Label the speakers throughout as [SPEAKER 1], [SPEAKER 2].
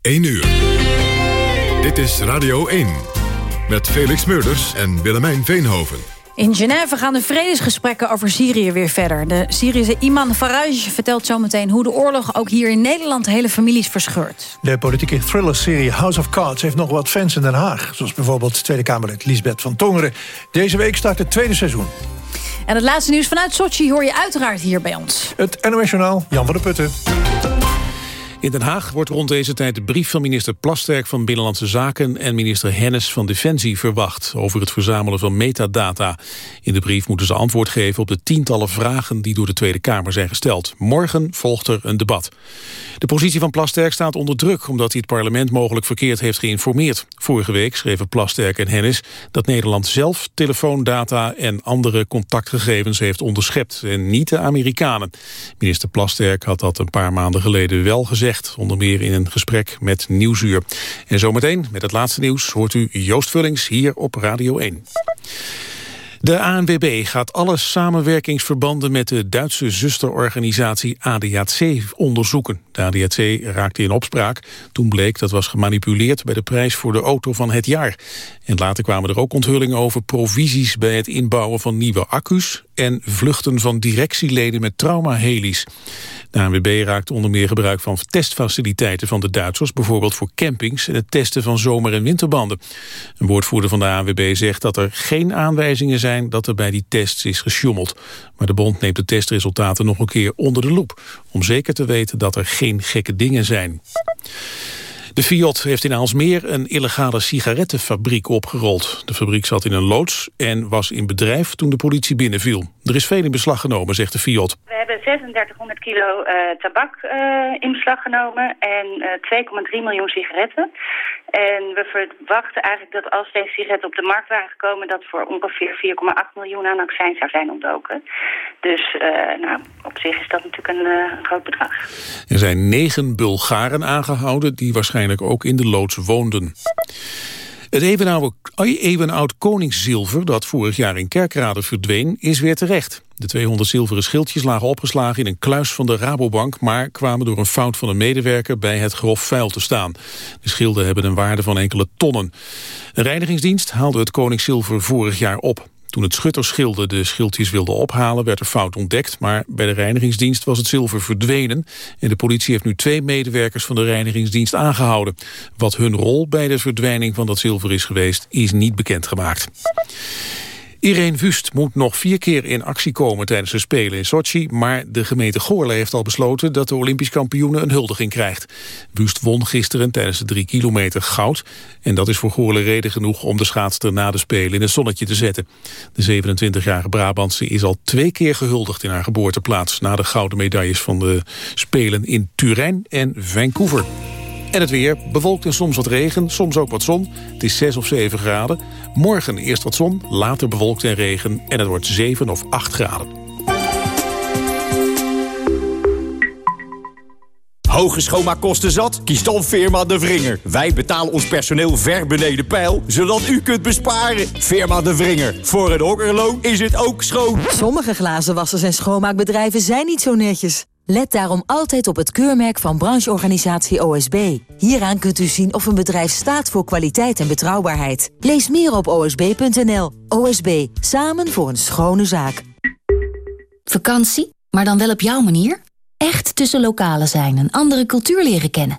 [SPEAKER 1] 1 uur. Dit is Radio 1. Met Felix Meurders en Willemijn Veenhoven.
[SPEAKER 2] In Genève gaan de vredesgesprekken over Syrië weer verder. De Syrische Iman Farage vertelt zometeen hoe de oorlog ook hier in Nederland hele families verscheurt.
[SPEAKER 3] De politieke thriller-serie House of Cards heeft nog wat fans in Den Haag. Zoals bijvoorbeeld Tweede Kamerlid Lisbeth van Tongeren. Deze week start het tweede seizoen.
[SPEAKER 2] En het laatste nieuws vanuit Sochi hoor je uiteraard hier bij ons.
[SPEAKER 3] Het NOS Journaal, Jan van der Putten.
[SPEAKER 4] In Den Haag wordt rond deze tijd de brief van minister Plasterk van Binnenlandse Zaken en minister Hennis van Defensie verwacht over het verzamelen van metadata. In de brief moeten ze antwoord geven op de tientallen vragen die door de Tweede Kamer zijn gesteld. Morgen volgt er een debat. De positie van Plasterk staat onder druk omdat hij het parlement mogelijk verkeerd heeft geïnformeerd. Vorige week schreven Plasterk en Hennis dat Nederland zelf telefoondata en andere contactgegevens heeft onderschept en niet de Amerikanen. Minister Plasterk had dat een paar maanden geleden wel gezegd onder meer in een gesprek met Nieuwsuur. En zometeen, met het laatste nieuws, hoort u Joost Vullings hier op Radio 1. De ANWB gaat alle samenwerkingsverbanden met de Duitse zusterorganisatie ADAC onderzoeken. De ADAC raakte in opspraak toen bleek dat was gemanipuleerd bij de prijs voor de auto van het jaar. En later kwamen er ook onthullingen over provisies bij het inbouwen van nieuwe accu's en vluchten van directieleden met traumahelies. De ANWB raakt onder meer gebruik van testfaciliteiten van de Duitsers, bijvoorbeeld voor campings en het testen van zomer- en winterbanden. Een woordvoerder van de ANWB zegt dat er geen aanwijzingen zijn dat er bij die tests is gesjommeld. Maar de bond neemt de testresultaten nog een keer onder de loep, om zeker te weten dat er geen gekke dingen zijn. De Fiat heeft in Aalsmeer een illegale sigarettenfabriek opgerold. De fabriek zat in een loods en was in bedrijf toen de politie binnenviel. Er is veel in beslag genomen, zegt de Fiat.
[SPEAKER 5] We hebben 3600 kilo uh, tabak uh, in beslag genomen en uh, 2,3 miljoen sigaretten. En we verwachten eigenlijk dat als deze sigaretten op de markt waren gekomen... dat voor ongeveer 4,8 miljoen aan accijns zou zijn ontdoken. Dus nou, op zich is dat natuurlijk een, groot bedrag.
[SPEAKER 4] Er zijn negen Bulgaren aangehouden die waarschijnlijk ook in de loods woonden. Het eeuwenoud koningszilver dat vorig jaar in Kerkrade verdween is weer terecht. De 200 zilveren schildjes lagen opgeslagen in een kluis van de Rabobank... maar kwamen door een fout van een medewerker bij het grof vuil te staan. De schilden hebben een waarde van enkele tonnen. Een reinigingsdienst haalde het koningszilver vorig jaar op. Toen het schuttersschilde de schildjes wilde ophalen, werd er fout ontdekt. Maar bij de reinigingsdienst was het zilver verdwenen. En de politie heeft nu twee medewerkers van de reinigingsdienst aangehouden. Wat hun rol bij de verdwijning van dat zilver is geweest, is niet bekendgemaakt. Irene Wust moet nog vier keer in actie komen tijdens de Spelen in Sochi... maar de gemeente Goorle heeft al besloten dat de Olympisch kampioene een huldiging krijgt. Wust won gisteren tijdens de drie kilometer goud... en dat is voor Goorle reden genoeg om de schaatster na de Spelen in het zonnetje te zetten. De 27-jarige Brabantse is al twee keer gehuldigd in haar geboorteplaats... na de gouden medailles van de Spelen in Turijn en Vancouver. En het weer, bewolkt en soms wat regen, soms ook wat zon. Het is 6 of 7 graden. Morgen eerst wat zon, later bewolkt en regen. En het wordt 7 of 8 graden.
[SPEAKER 6] Hoge schoonmaakkosten zat? Kies dan Firma De Vringer. Wij betalen ons personeel ver beneden pijl, zodat u kunt besparen. Firma De Vringer. Voor een hokkerloon is het ook schoon.
[SPEAKER 7] Sommige glazenwassers en schoonmaakbedrijven zijn niet zo netjes. Let daarom altijd op het keurmerk van brancheorganisatie OSB. Hieraan kunt u zien of een bedrijf staat voor kwaliteit en betrouwbaarheid. Lees meer op osb.nl. OSB, samen voor een schone zaak.
[SPEAKER 8] Vakantie, maar dan wel op jouw manier? Echt tussen lokalen zijn en andere cultuur leren kennen.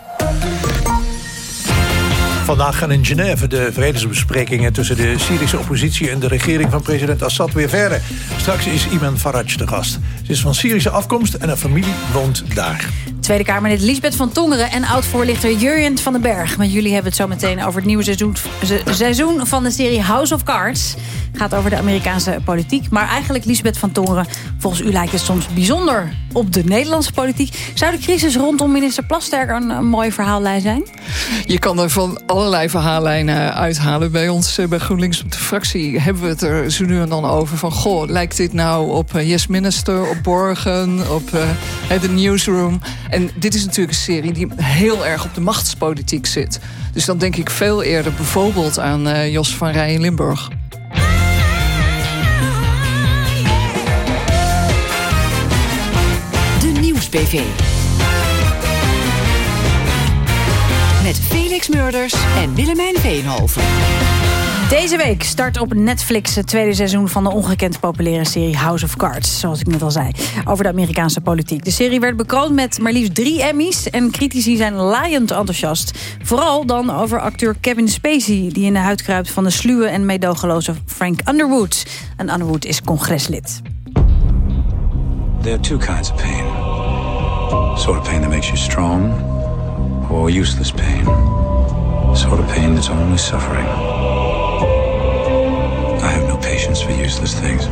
[SPEAKER 3] Vandaag gaan in Genève de vredesbesprekingen... tussen de Syrische oppositie en de regering van president Assad weer verder. Straks is Iman Farage de gast. Ze is van Syrische afkomst en haar familie woont daar.
[SPEAKER 2] Tweede Kamerlid Lisbeth van Tongeren en oud-voorlichter Jurjen van den Berg. Met jullie hebben het zo meteen over het nieuwe seizoen, seizoen van de serie House of Cards. Gaat over de Amerikaanse politiek. Maar eigenlijk, Lisbeth van Tongeren, volgens u lijkt het soms bijzonder op de Nederlandse politiek. Zou de crisis rondom minister Plasterk een, een mooi verhaallijn zijn?
[SPEAKER 9] Je kan er van allerlei verhaallijnen uithalen. Bij ons eh, bij GroenLinks op de fractie hebben we het er zo nu en dan over. Van, goh, lijkt dit nou op uh, Yes Minister, op Borgen, op uh, The Newsroom? En dit is natuurlijk een serie die heel erg op de machtspolitiek zit. Dus dan denk ik veel eerder bijvoorbeeld aan Jos van Rij Limburg.
[SPEAKER 10] De Nieuwsbv. Met Felix Murders en Willemijn Veenhoven.
[SPEAKER 2] Deze week start op Netflix het tweede seizoen van de ongekend populaire serie House of Cards. Zoals ik net al zei, over de Amerikaanse politiek. De serie werd bekroond met maar liefst drie Emmys en critici zijn laaiend enthousiast. Vooral dan over acteur Kevin Spacey, die in de huid kruipt van de sluwe en meedogenloze Frank Underwood. En Underwood is congreslid.
[SPEAKER 11] There are two kinds of pain. Sort of pain that makes you strong, or useless pain. Sort of pain that's only suffering. I have no patience for useless things.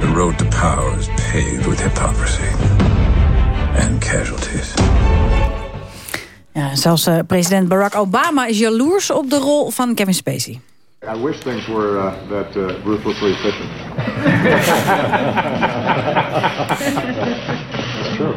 [SPEAKER 12] The road to power is paved with hypocrisy and casualties.
[SPEAKER 2] Ja, zelfs uh, president Barack Obama is jaloers op de rol van Kevin Spacey.
[SPEAKER 13] I wish things were uh, that uh, ruthlessly efficient. It's true.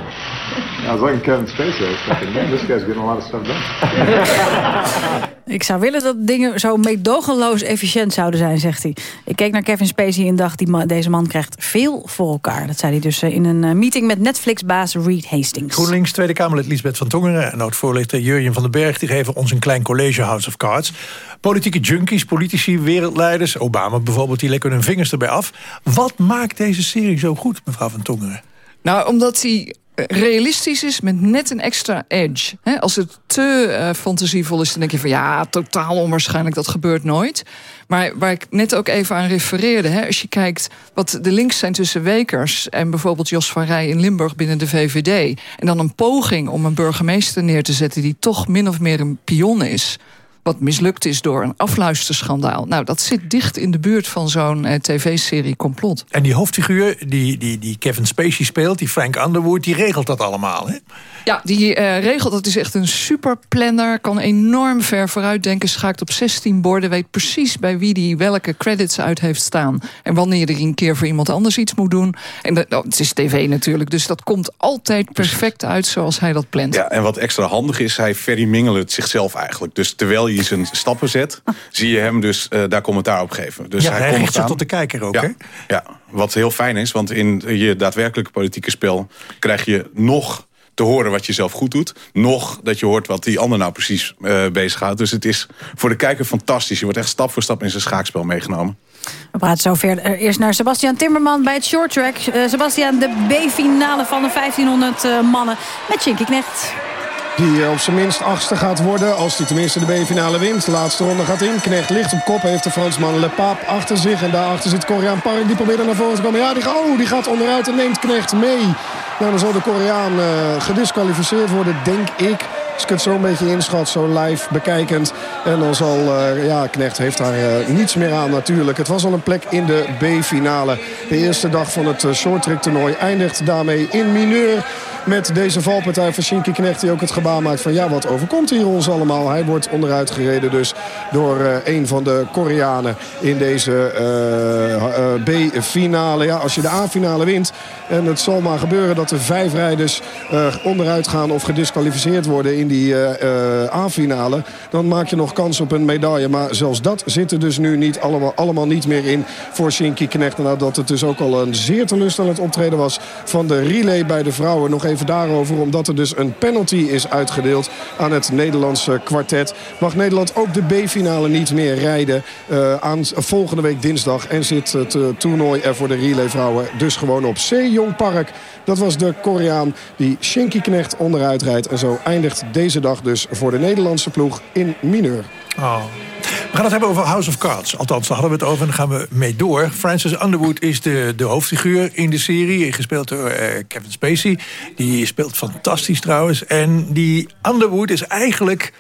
[SPEAKER 13] I was looking Kevin Spacey. I was thinking, man, this guy's getting a lot of stuff done.
[SPEAKER 2] Ik zou willen dat dingen zo meedogenloos efficiënt zouden zijn, zegt hij. Ik keek naar Kevin Spacey en dacht, die man, deze man krijgt veel voor elkaar. Dat zei hij dus in een meeting met Netflix-baas Reed Hastings.
[SPEAKER 3] GroenLinks Tweede Kamerlid Lisbeth van Tongeren... en oud-voorlichter Jurjen van den Berg... die geven ons een klein college House of Cards. Politieke junkies, politici, wereldleiders... Obama bijvoorbeeld, die lekken hun vingers erbij af. Wat maakt deze serie zo goed, mevrouw van Tongeren?
[SPEAKER 9] Nou, omdat hij realistisch is met net een extra edge. als het te uh, fantasievol is, dan denk je van... ja, totaal onwaarschijnlijk, dat gebeurt nooit. Maar waar ik net ook even aan refereerde... Hè, als je kijkt wat de links zijn tussen Wekers... en bijvoorbeeld Jos van Rij in Limburg binnen de VVD... en dan een poging om een burgemeester neer te zetten... die toch min of meer een pion is wat mislukt is door een afluisterschandaal. Nou, dat zit dicht in de buurt van zo'n eh, tv-serie Complot.
[SPEAKER 3] En die hoofdfiguur die, die, die Kevin Spacey speelt, die Frank Underwood... die regelt dat allemaal, hè?
[SPEAKER 9] Ja, die uh, regelt, dat is echt een superplanner. Kan enorm ver vooruit denken. Schaakt op 16 borden. Weet precies bij wie die welke credits uit heeft staan. En wanneer je er een keer voor iemand anders iets moet doen. En dat, oh, het is tv natuurlijk. Dus dat komt altijd perfect uit zoals hij dat plant.
[SPEAKER 14] Ja, en wat extra handig is, hij verrimingelt zichzelf eigenlijk. Dus terwijl je zijn stappen zet, zie je hem dus uh, daar commentaar op geven. Dus
[SPEAKER 3] ja, hij, hij richt zich tot de kijker ook,
[SPEAKER 14] ja,
[SPEAKER 3] hè?
[SPEAKER 14] Ja, wat heel fijn is. Want in je daadwerkelijke politieke spel krijg je nog te horen wat je zelf goed doet. Nog dat je hoort wat die ander nou precies uh, bezighoudt. Dus het is voor de kijker fantastisch. Je wordt echt stap voor stap in zijn schaakspel meegenomen.
[SPEAKER 2] We praten zo verder. Eerst naar Sebastian Timmerman bij het short track. Uh, Sebastian, de B-finale van de 1500 uh, mannen met Shinky Knecht.
[SPEAKER 15] Die op zijn minst achtste gaat worden als hij tenminste de B-finale wint. De laatste ronde gaat in. Knecht ligt op kop. Heeft de Fransman Le Pape achter zich. En daarachter zit Koreaan Park. Die probeert er naar voren te komen. Ja, die, oh, die gaat onderuit en neemt Knecht mee. Nou, dan zal de Koreaan uh, gedisqualificeerd worden, denk ik. Als ik het zo een beetje inschat, zo live bekijkend. En dan zal, uh, ja, Knecht heeft daar niets meer aan natuurlijk. Het was al een plek in de B-finale. De eerste dag van het shorttrack toernooi eindigt daarmee in mineur. Met deze valpartij van Shinky Knecht die ook het gebaar maakt van... ja, wat overkomt hier ons allemaal? Hij wordt onderuit gereden dus door uh, een van de Koreanen in deze uh, B-finale. Ja, als je de A-finale wint en het zal maar gebeuren dat er vijf rijders onderuit gaan... of gedisqualificeerd worden in die A-finale... dan maak je nog kans op een medaille. Maar zelfs dat zit er dus nu niet allemaal, allemaal niet meer in voor Shinky Knecht. Nadat het dus ook al een zeer teleurstellend optreden was van de relay bij de vrouwen. Nog even even daarover. Omdat er dus een penalty is uitgedeeld aan het Nederlandse kwartet. Mag Nederland ook de B-finale niet meer rijden uh, aan volgende week dinsdag. En zit het uh, toernooi er voor de relayvrouwen dus gewoon op. Sejong Park, dat was de Koreaan die Shinky Knecht onderuit rijdt. En zo eindigt deze dag dus voor de Nederlandse ploeg in mineur.
[SPEAKER 3] Oh. We gaan het hebben over House of Cards. Althans, daar hadden we het over en daar gaan we mee door. Francis Underwood is de, de hoofdfiguur in de serie. Gespeeld door eh, Kevin Spacey. Die speelt fantastisch trouwens. En die Underwood is eigenlijk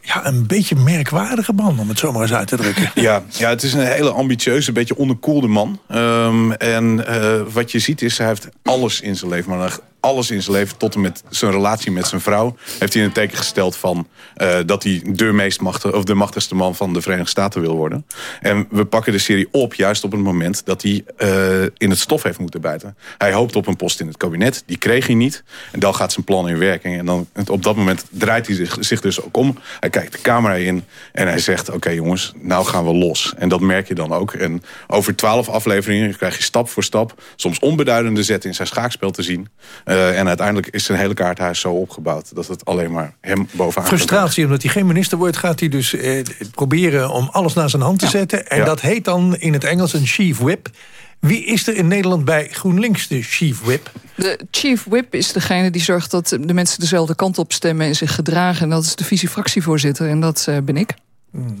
[SPEAKER 3] ja, een beetje merkwaardige man, om het zo maar eens uit te drukken.
[SPEAKER 14] Ja, ja het is een hele ambitieuze, beetje onderkoelde man. Ehm, en uh, wat je ziet is, hij heeft alles in zijn leven. Maar alles in zijn leven, tot en met zijn relatie met zijn vrouw... heeft hij het teken gesteld van uh, dat hij de, meest machtige, of de machtigste man van de Verenigde Staten wil worden. En we pakken de serie op juist op het moment dat hij uh, in het stof heeft moeten bijten. Hij hoopt op een post in het kabinet, die kreeg hij niet. En dan gaat zijn plan in werking. En dan, op dat moment draait hij zich, zich dus ook om. Hij kijkt de camera in en hij zegt... oké jongens, nou gaan we los. En dat merk je dan ook. En over twaalf afleveringen krijg je stap voor stap... soms onbeduidende zetten in zijn schaakspel te zien... Uh, en uiteindelijk is zijn hele kaarthuis zo opgebouwd... dat het alleen maar hem bovenaan
[SPEAKER 3] Frustratie, omdat hij geen minister wordt... gaat hij dus eh, proberen om alles naar zijn hand te ja. zetten. En ja. dat heet dan in het Engels een chief whip. Wie is er in Nederland bij GroenLinks de chief whip?
[SPEAKER 9] De chief whip is degene die zorgt dat de mensen dezelfde kant op stemmen... en zich gedragen. En dat is de visie-fractievoorzitter. En dat uh, ben ik.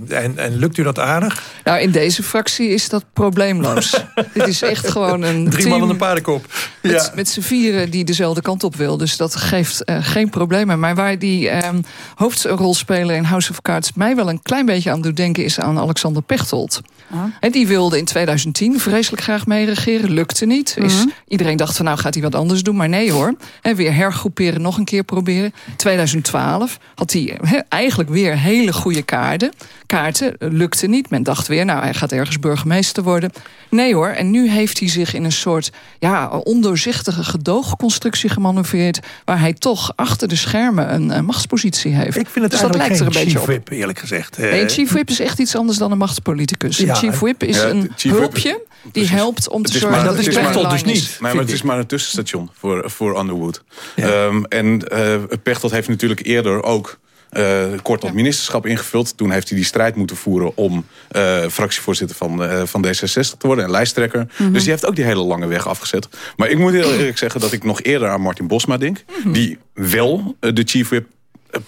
[SPEAKER 3] En, en, lukt u dat aardig?
[SPEAKER 9] Nou, in deze fractie is dat probleemloos. Dit is echt gewoon een
[SPEAKER 3] Drie
[SPEAKER 9] team
[SPEAKER 3] man en een paardenkop.
[SPEAKER 9] Met,
[SPEAKER 3] Ja.
[SPEAKER 9] met z'n vieren die dezelfde kant op wil. Dus dat geeft uh, geen problemen. Maar waar die uh, hoofdrolspeler in House of Cards... mij wel een klein beetje aan doet denken... is aan Alexander Pechtold.
[SPEAKER 2] Ah.
[SPEAKER 9] En die wilde in 2010 vreselijk graag meeregeren. Lukte niet. Is,
[SPEAKER 2] Mhm.
[SPEAKER 9] Iedereen dacht van nou gaat hij wat anders doen. Maar nee hoor. En weer hergroeperen, nog een keer proberen. 2012 had hij he, eigenlijk weer hele goede kaarten. Kaarten lukte niet. Men dacht weer, nou hij gaat ergens burgemeester worden. Nee hoor. En nu heeft hij zich in een soort ja, ondoorzichtige gedoogconstructie gemanoeuvreerd. Waar hij toch achter de schermen een, een machtspositie heeft.
[SPEAKER 3] Ik vind het
[SPEAKER 9] dus dat lijkt er een beetje
[SPEAKER 3] chief
[SPEAKER 9] op.
[SPEAKER 3] whip, eerlijk gezegd. Eh,
[SPEAKER 9] Nee, een chief whip is echt iets anders dan een machtspoliticus.
[SPEAKER 3] Ja,
[SPEAKER 9] een chief whip is
[SPEAKER 14] Ja,
[SPEAKER 9] een hulpje die helpt om te zorgen dat
[SPEAKER 14] is Pechtold dus niet. Nee, maar het is maar een tussenstation voor, voor Underwood. Ehm, en eh Pechtold heeft natuurlijk eerder ook eh, kort dat ministerschap ingevuld. Toen heeft hij die strijd moeten voeren om eh, fractievoorzitter van, eh, van D66 te worden en lijsttrekker.
[SPEAKER 16] Mhm.
[SPEAKER 14] Dus die heeft ook die hele lange weg afgezet. Maar ik moet heel eerlijk zeggen dat ik nog eerder aan Martin Bosma denk. Die wel de chief whip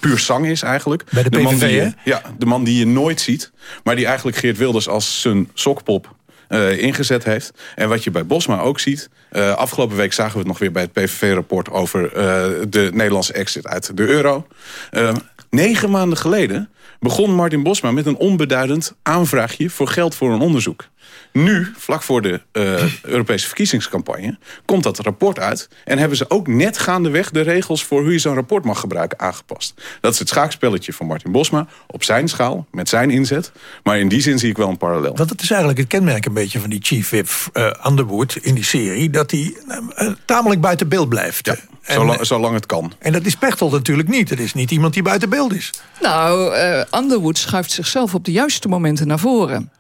[SPEAKER 14] puur zang is eigenlijk.
[SPEAKER 3] Bij de
[SPEAKER 14] man
[SPEAKER 3] PVV,
[SPEAKER 14] die,
[SPEAKER 3] hè?
[SPEAKER 14] je- Ja, de man die je nooit ziet. Maar die eigenlijk Geert Wilders als zijn sokpop ingezet heeft. En wat je bij Bosma ook ziet... afgelopen week zagen we het nog weer bij het PVV-rapport... over de Nederlandse exit uit de euro. Negen maanden geleden begon Martin Bosma met een onbeduidend aanvraagje... voor geld voor een onderzoek. Nu, vlak voor de eh, Europese verkiezingscampagne... komt dat rapport uit. En hebben ze ook net gaandeweg de regels... voor hoe je zo'n rapport mag gebruiken aangepast. Dat is het schaakspelletje van Martin Bosma. Op zijn schaal, met zijn inzet. Maar in die zin zie ik wel een parallel.
[SPEAKER 3] Want dat is eigenlijk het kenmerk een beetje van die chief whip eh, Underwood in die serie. Dat hij eh, tamelijk buiten beeld blijft. En-
[SPEAKER 14] Zolang, zolang het kan.
[SPEAKER 3] En dat is Pechtold natuurlijk niet. Het is niet iemand die buiten beeld is.
[SPEAKER 9] Nou, eh, Underwood schuift zichzelf op de juiste momenten naar voren.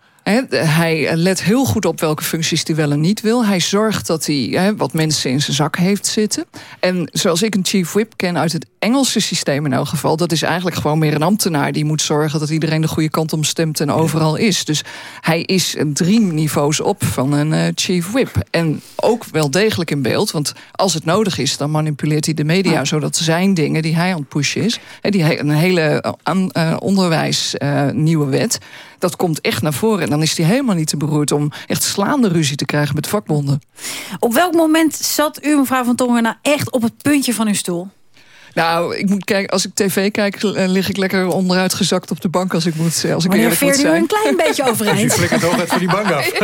[SPEAKER 9] Hij let heel goed op welke functies hij wel en niet wil. Hij zorgt dat hij wat mensen in zijn zak heeft zitten. En zoals ik een chief whip ken uit het Engelse systeem in elk geval... dat is eigenlijk gewoon meer een ambtenaar die moet zorgen... dat iedereen de goede kant om stemt en overal is. Dus hij is drie niveaus op van een eh, chief whip. En ook wel degelijk in beeld, want als het nodig is... dan manipuleert hij de media zodat zijn dingen die hij aan het pushen is... hè, die he- een hele eh, onderwijs nieuwe wet... dat komt echt naar voren. Dan is hij helemaal niet te beroerd om echt slaande ruzie te krijgen met vakbonden.
[SPEAKER 2] Op welk moment zat u, mevrouw Van Tongeren, nou echt op het puntje van uw stoel?
[SPEAKER 9] Nou, ik moet kijken, als ik tv kijk, eh, lig ik lekker onderuit gezakt op de bank als ik moet, als ik
[SPEAKER 2] Wanneer
[SPEAKER 9] eerlijk moet zijn.
[SPEAKER 2] een klein beetje overeind?
[SPEAKER 3] Dus u flikkert hoog van die bank af.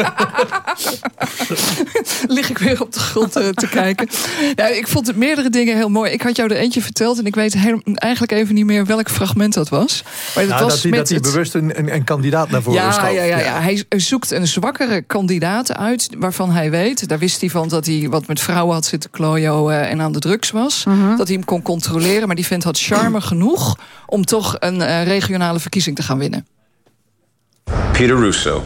[SPEAKER 9] lig ik weer op de grond eh, te kijken. Nou, ik vond het meerdere dingen heel mooi. Ik had jou er eentje verteld en ik weet heel- eigenlijk even niet meer welk fragment dat was. Maar dat
[SPEAKER 3] Nou,
[SPEAKER 9] was
[SPEAKER 3] dat hij,
[SPEAKER 9] met
[SPEAKER 3] dat hij
[SPEAKER 9] het-
[SPEAKER 3] bewust een, een, een kandidaat naar voren
[SPEAKER 9] ja,
[SPEAKER 3] schoof.
[SPEAKER 9] ja, ja, ja. Hij zoekt een zwakkere kandidaat uit waarvan hij weet, daar wist hij van dat hij wat met vrouwen had zitten klooien eh, en aan de drugs was. Dat hij hem kon controleren, maar die vent had charme genoeg om toch een eh, regionale verkiezing te gaan winnen.
[SPEAKER 11] Peter Russo.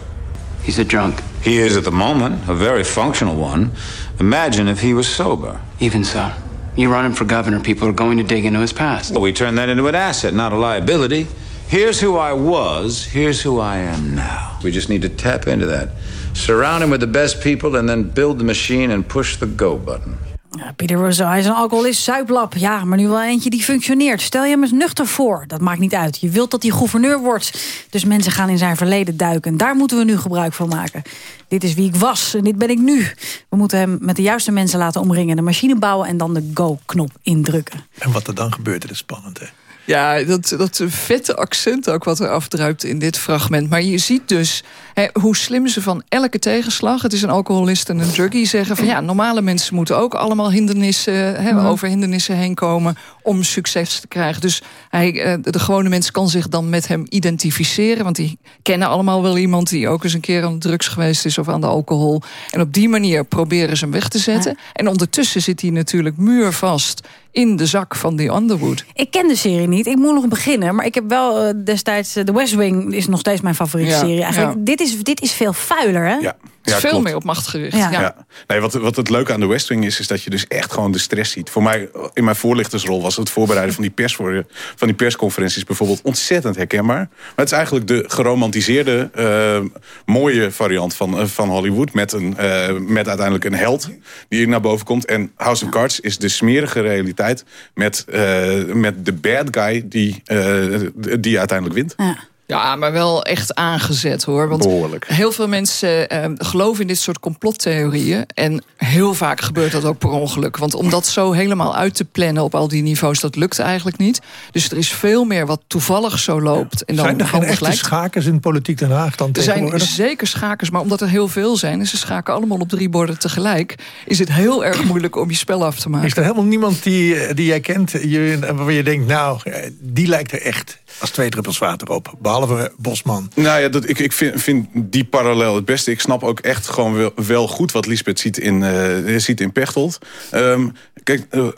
[SPEAKER 11] He's a drunk. He is at the moment, a very functional one. Imagine if he was sober.
[SPEAKER 17] Even so, you run him for governor, people are going to dig into his past.
[SPEAKER 11] Well, we turn that into an asset, not a liability. Here's who I was, here's who I am now. We just need to tap into that. Surround him with the best people and then build the machine and push the go button.
[SPEAKER 2] Ja, Pieter hij is een alcoholist, zuiplap. Ja, maar nu wel eentje die functioneert. Stel je hem eens nuchter voor. Dat maakt niet uit. Je wilt dat hij gouverneur wordt. Dus mensen gaan in zijn verleden duiken. Daar moeten we nu gebruik van maken. Dit is wie ik was en dit ben ik nu. We moeten hem met de juiste mensen laten omringen. De machine bouwen en dan de go-knop indrukken.
[SPEAKER 3] En wat er dan gebeurt, dat is spannend, hè?
[SPEAKER 9] Ja, dat, dat vette accent ook wat er afdruipt in dit fragment. Maar je ziet dus hè, hoe slim ze van elke tegenslag... het is een alcoholist en een druggie zeggen van... ja, normale mensen moeten ook allemaal hindernissen, hè,
[SPEAKER 2] Mhm.
[SPEAKER 9] over hindernissen heen komen... om succes te krijgen. Dus hij, eh, de gewone mens kan zich dan met hem identificeren... want die kennen allemaal wel iemand die ook eens een keer aan de drugs geweest is... of aan de alcohol. En op die manier proberen ze hem weg te zetten. En ondertussen zit hij natuurlijk muurvast in de zak van die Underwood.
[SPEAKER 2] Ik ken de serie niet. Ik moet nog beginnen. Maar ik heb wel eh, destijds... eh, The West Wing is nog steeds mijn favoriete
[SPEAKER 9] Ja,
[SPEAKER 2] serie. Eigenlijk,
[SPEAKER 9] ja.
[SPEAKER 2] dit, is, dit is veel vuiler, hè?
[SPEAKER 14] Ja. Ja,
[SPEAKER 9] veel
[SPEAKER 14] klopt.
[SPEAKER 9] meer op macht gericht.
[SPEAKER 2] Ja.
[SPEAKER 14] Nee, wat, wat het leuke aan de West Wing is, is dat je dus echt gewoon de stress ziet. Voor mij, in mijn voorlichtersrol, was het voorbereiden van die, pers voor, van die persconferenties bijvoorbeeld ontzettend herkenbaar. Maar het is eigenlijk de geromantiseerde, eh, mooie variant van, eh, van Hollywood. Met, een, eh, met uiteindelijk een held die hier naar boven komt. En House of Cards is de smerige realiteit met, eh, met de bad guy die, eh, die uiteindelijk wint.
[SPEAKER 2] Ja.
[SPEAKER 9] Ja, maar wel echt aangezet hoor. Want
[SPEAKER 14] Behoorlijk.
[SPEAKER 9] heel veel mensen eh, geloven in dit soort complottheorieën. En heel vaak gebeurt dat ook per ongeluk. Want om dat zo helemaal uit te plannen op al die niveaus, dat lukt eigenlijk niet. Dus er is veel meer wat toevallig zo loopt. En dan
[SPEAKER 3] Zijn er geen echte
[SPEAKER 9] lijkt.
[SPEAKER 3] schakers in politiek Den Haag dan
[SPEAKER 9] Er zijn zeker schakers, maar omdat er heel veel zijn... en ze schaken allemaal op drie borden tegelijk... is het heel erg moeilijk om je spel af te maken.
[SPEAKER 3] Is er helemaal niemand die, die jij kent, je, waar je denkt... nou, eh, die lijkt er echt als twee druppels water op. Behalve Bosman.
[SPEAKER 14] Nou ja, dat, ik, ik vind, vind die parallel het beste. Ik snap ook echt gewoon wel, wel goed wat Lisbeth ziet in, eh, ziet in Pechtold. Ehm, kijk, eh,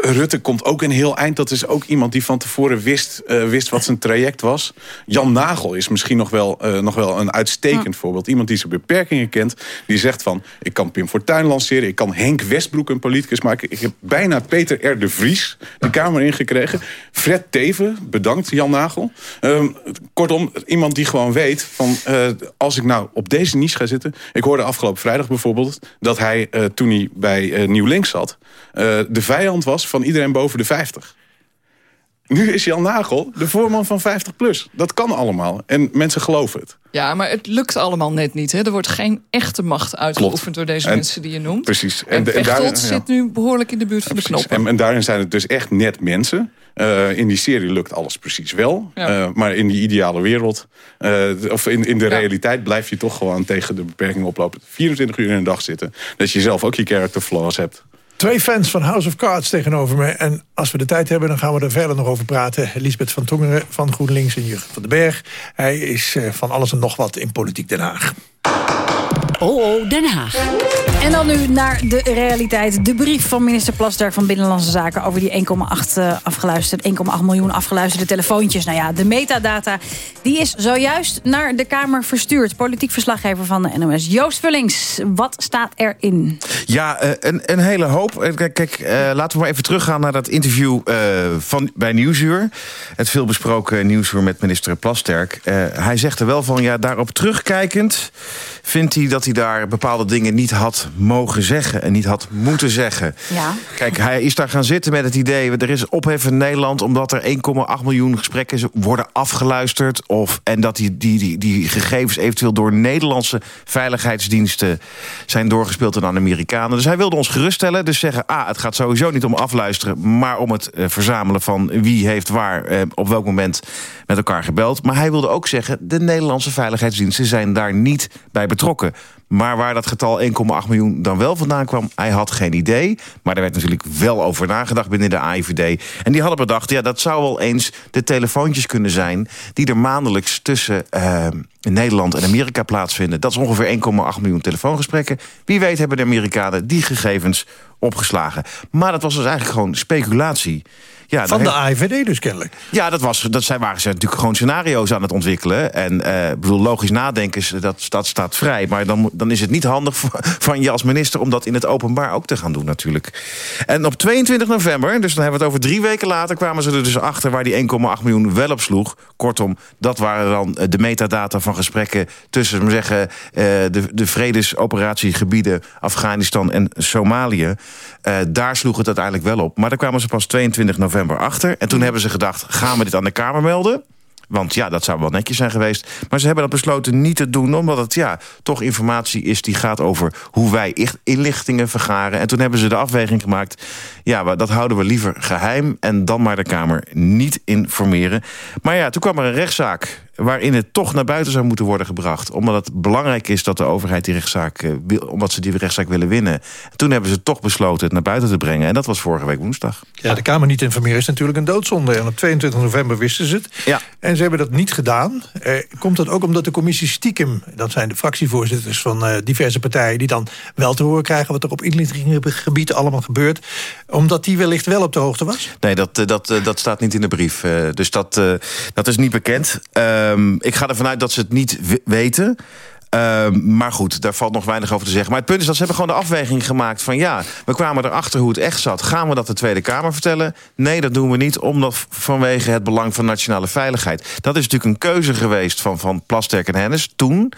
[SPEAKER 14] Rutte komt ook een heel eind. Dat is ook iemand die van tevoren wist, eh, wist wat zijn traject was. Jan Nagel is misschien nog wel, eh, nog wel een uitstekend voorbeeld. Iemand die zijn beperkingen kent. Die zegt van, ik kan Pim Fortuyn lanceren. Ik kan Henk Westbroek een politicus maken. Ik heb bijna Peter R. de Vries de Kamer ingekregen. Fred Teven, bedankt Jan Nagel. Ehm, kortom, iemand die gewoon weet van... eh, als ik nou op deze niche ga zitten... Ik hoorde afgelopen vrijdag bijvoorbeeld... dat hij toen hij bij Nieuw Links zat... de vijand was van iedereen boven de 50. Nu is Jan Nagel de voorman van 50 plus. Dat kan allemaal. En mensen geloven het.
[SPEAKER 9] Ja, maar het lukt allemaal net niet. Hè? Er wordt geen echte macht uitgeoefend door deze
[SPEAKER 14] En-
[SPEAKER 9] mensen die je noemt.
[SPEAKER 14] Precies.
[SPEAKER 9] En,
[SPEAKER 14] daarin- ja.
[SPEAKER 9] zit nu behoorlijk in de buurt van de knoppen.
[SPEAKER 14] En, en daarin zijn het dus echt net mensen. Eh, in die serie lukt alles precies wel.
[SPEAKER 9] Ja.
[SPEAKER 14] Eh, maar in die ideale wereld, eh, of in, in de realiteit... blijf je toch gewoon tegen de beperking oplopen. 24 uur in een dag zitten. Dat je zelf ook je character flaws hebt.
[SPEAKER 3] Twee fans van House of Cards tegenover me. En als we de tijd hebben, dan gaan we er verder nog over praten. Lisbeth van Tongeren van GroenLinks en Jurgen van den Berg. Hij is eh, van alles en nog wat in Politiek Den Haag.
[SPEAKER 10] Oh, Den Haag.
[SPEAKER 2] En dan nu naar de realiteit. De brief van minister Plasterk van Binnenlandse Zaken... over die 1,8 eh, afgeluisterd, 1,8 miljoen afgeluisterde telefoontjes. Nou ja, de metadata die is zojuist naar de Kamer verstuurd. Politiek verslaggever van de NOS, Joost Vullings. Wat staat erin?
[SPEAKER 16] Ja, eh, een, een hele hoop. Eh, Kijk, kijk, laten we maar even teruggaan naar dat interview van, bij Nieuwsuur. Het veelbesproken Nieuwsuur met minister Plasterk. Hij zegt er wel van, ja, daarop terugkijkend... vindt hij dat hij daar bepaalde dingen niet had mogen zeggen... en niet had moeten zeggen.
[SPEAKER 2] Ja.
[SPEAKER 16] Kijk, hij is daar gaan zitten met het idee... er is ophef in Nederland omdat er 1,8 miljoen gesprekken worden afgeluisterd... Of, en dat die, die, die, die gegevens eventueel door Nederlandse veiligheidsdiensten... zijn doorgespeeld aan de Amerikanen. Dus hij wilde ons geruststellen. Dus zeggen, ah, het gaat sowieso niet om afluisteren... maar om het eh, verzamelen van wie heeft waar eh, op welk moment met elkaar gebeld. Maar hij wilde ook zeggen, de Nederlandse veiligheidsdiensten... zijn daar niet bij betrokken. Maar waar dat getal 1,8 miljoen dan wel vandaan kwam, hij had geen idee. Maar daar werd natuurlijk wel over nagedacht binnen de AIVD. En die hadden bedacht, ja, dat zou wel eens de telefoontjes kunnen zijn... die er maandelijks tussen eh, Nederland en Amerika plaatsvinden. Dat is ongeveer 1,8 miljoen telefoongesprekken. Wie weet hebben de Amerikanen die gegevens opgeslagen. Maar dat was dus eigenlijk gewoon speculatie. Ja,
[SPEAKER 3] Van de AIVD dus kennelijk.
[SPEAKER 16] ja, dat, was, dat zijn, waren ze natuurlijk gewoon scenario's aan het ontwikkelen. En eh, ik bedoel, logisch nadenken, dat, dat staat vrij. Maar dan, dan is het niet handig van- van je als minister... om dat in het openbaar ook te gaan doen natuurlijk. En op 22 november, dus dan hebben we het over drie weken later... kwamen ze er dus achter waar die 1,8 miljoen wel op sloeg. Kortom, dat waren dan eh, de metadata van gesprekken tussen we zeggen, uh, de, de vredesoperatiegebieden Afghanistan en Somalië. Uh, daar sloeg het uiteindelijk wel op. Maar daar kwamen ze pas 22 november achter. En toen hebben ze gedacht, gaan we dit aan de Kamer melden? Want ja, dat zou wel netjes zijn geweest. Maar ze hebben dat besloten niet te doen... omdat het ja, toch informatie is die gaat over hoe wij inlichtingen vergaren. En toen hebben ze de afweging gemaakt... ja, dat houden we liever geheim en dan maar de Kamer niet informeren. Maar ja, toen kwam er een rechtszaak waarin het toch naar buiten zou moeten worden gebracht. Omdat het belangrijk is dat de overheid die rechtszaak... Eh, wil, omdat ze die rechtszaak willen winnen. Toen hebben ze toch besloten het naar buiten te brengen. En dat was vorige week woensdag.
[SPEAKER 3] Ja, de Kamer niet informeren is natuurlijk een doodzonde. En op 22 november wisten ze het.
[SPEAKER 16] Ja.
[SPEAKER 3] En ze hebben dat niet gedaan. Eh, komt dat ook omdat de commissie stiekem... dat zijn de fractievoorzitters van eh, diverse partijen... die dan wel te horen krijgen wat er op inlichtingengebied allemaal gebeurt... omdat die wellicht wel op de hoogte was?
[SPEAKER 16] Nee, dat, eh, dat, dat staat niet in de brief. dus dat, dat is niet bekend. Ehm, ik ga ervan uit dat ze het niet weten... Ehm, maar goed, daar valt nog weinig over te zeggen. Maar het punt is dat ze hebben gewoon de afweging gemaakt van... ja, we kwamen erachter hoe het echt zat. Gaan we dat de Tweede Kamer vertellen? Nee, dat doen we niet, omdat vanwege het belang van nationale veiligheid. Dat is natuurlijk een keuze geweest van, van Plasterk en Hennis toen...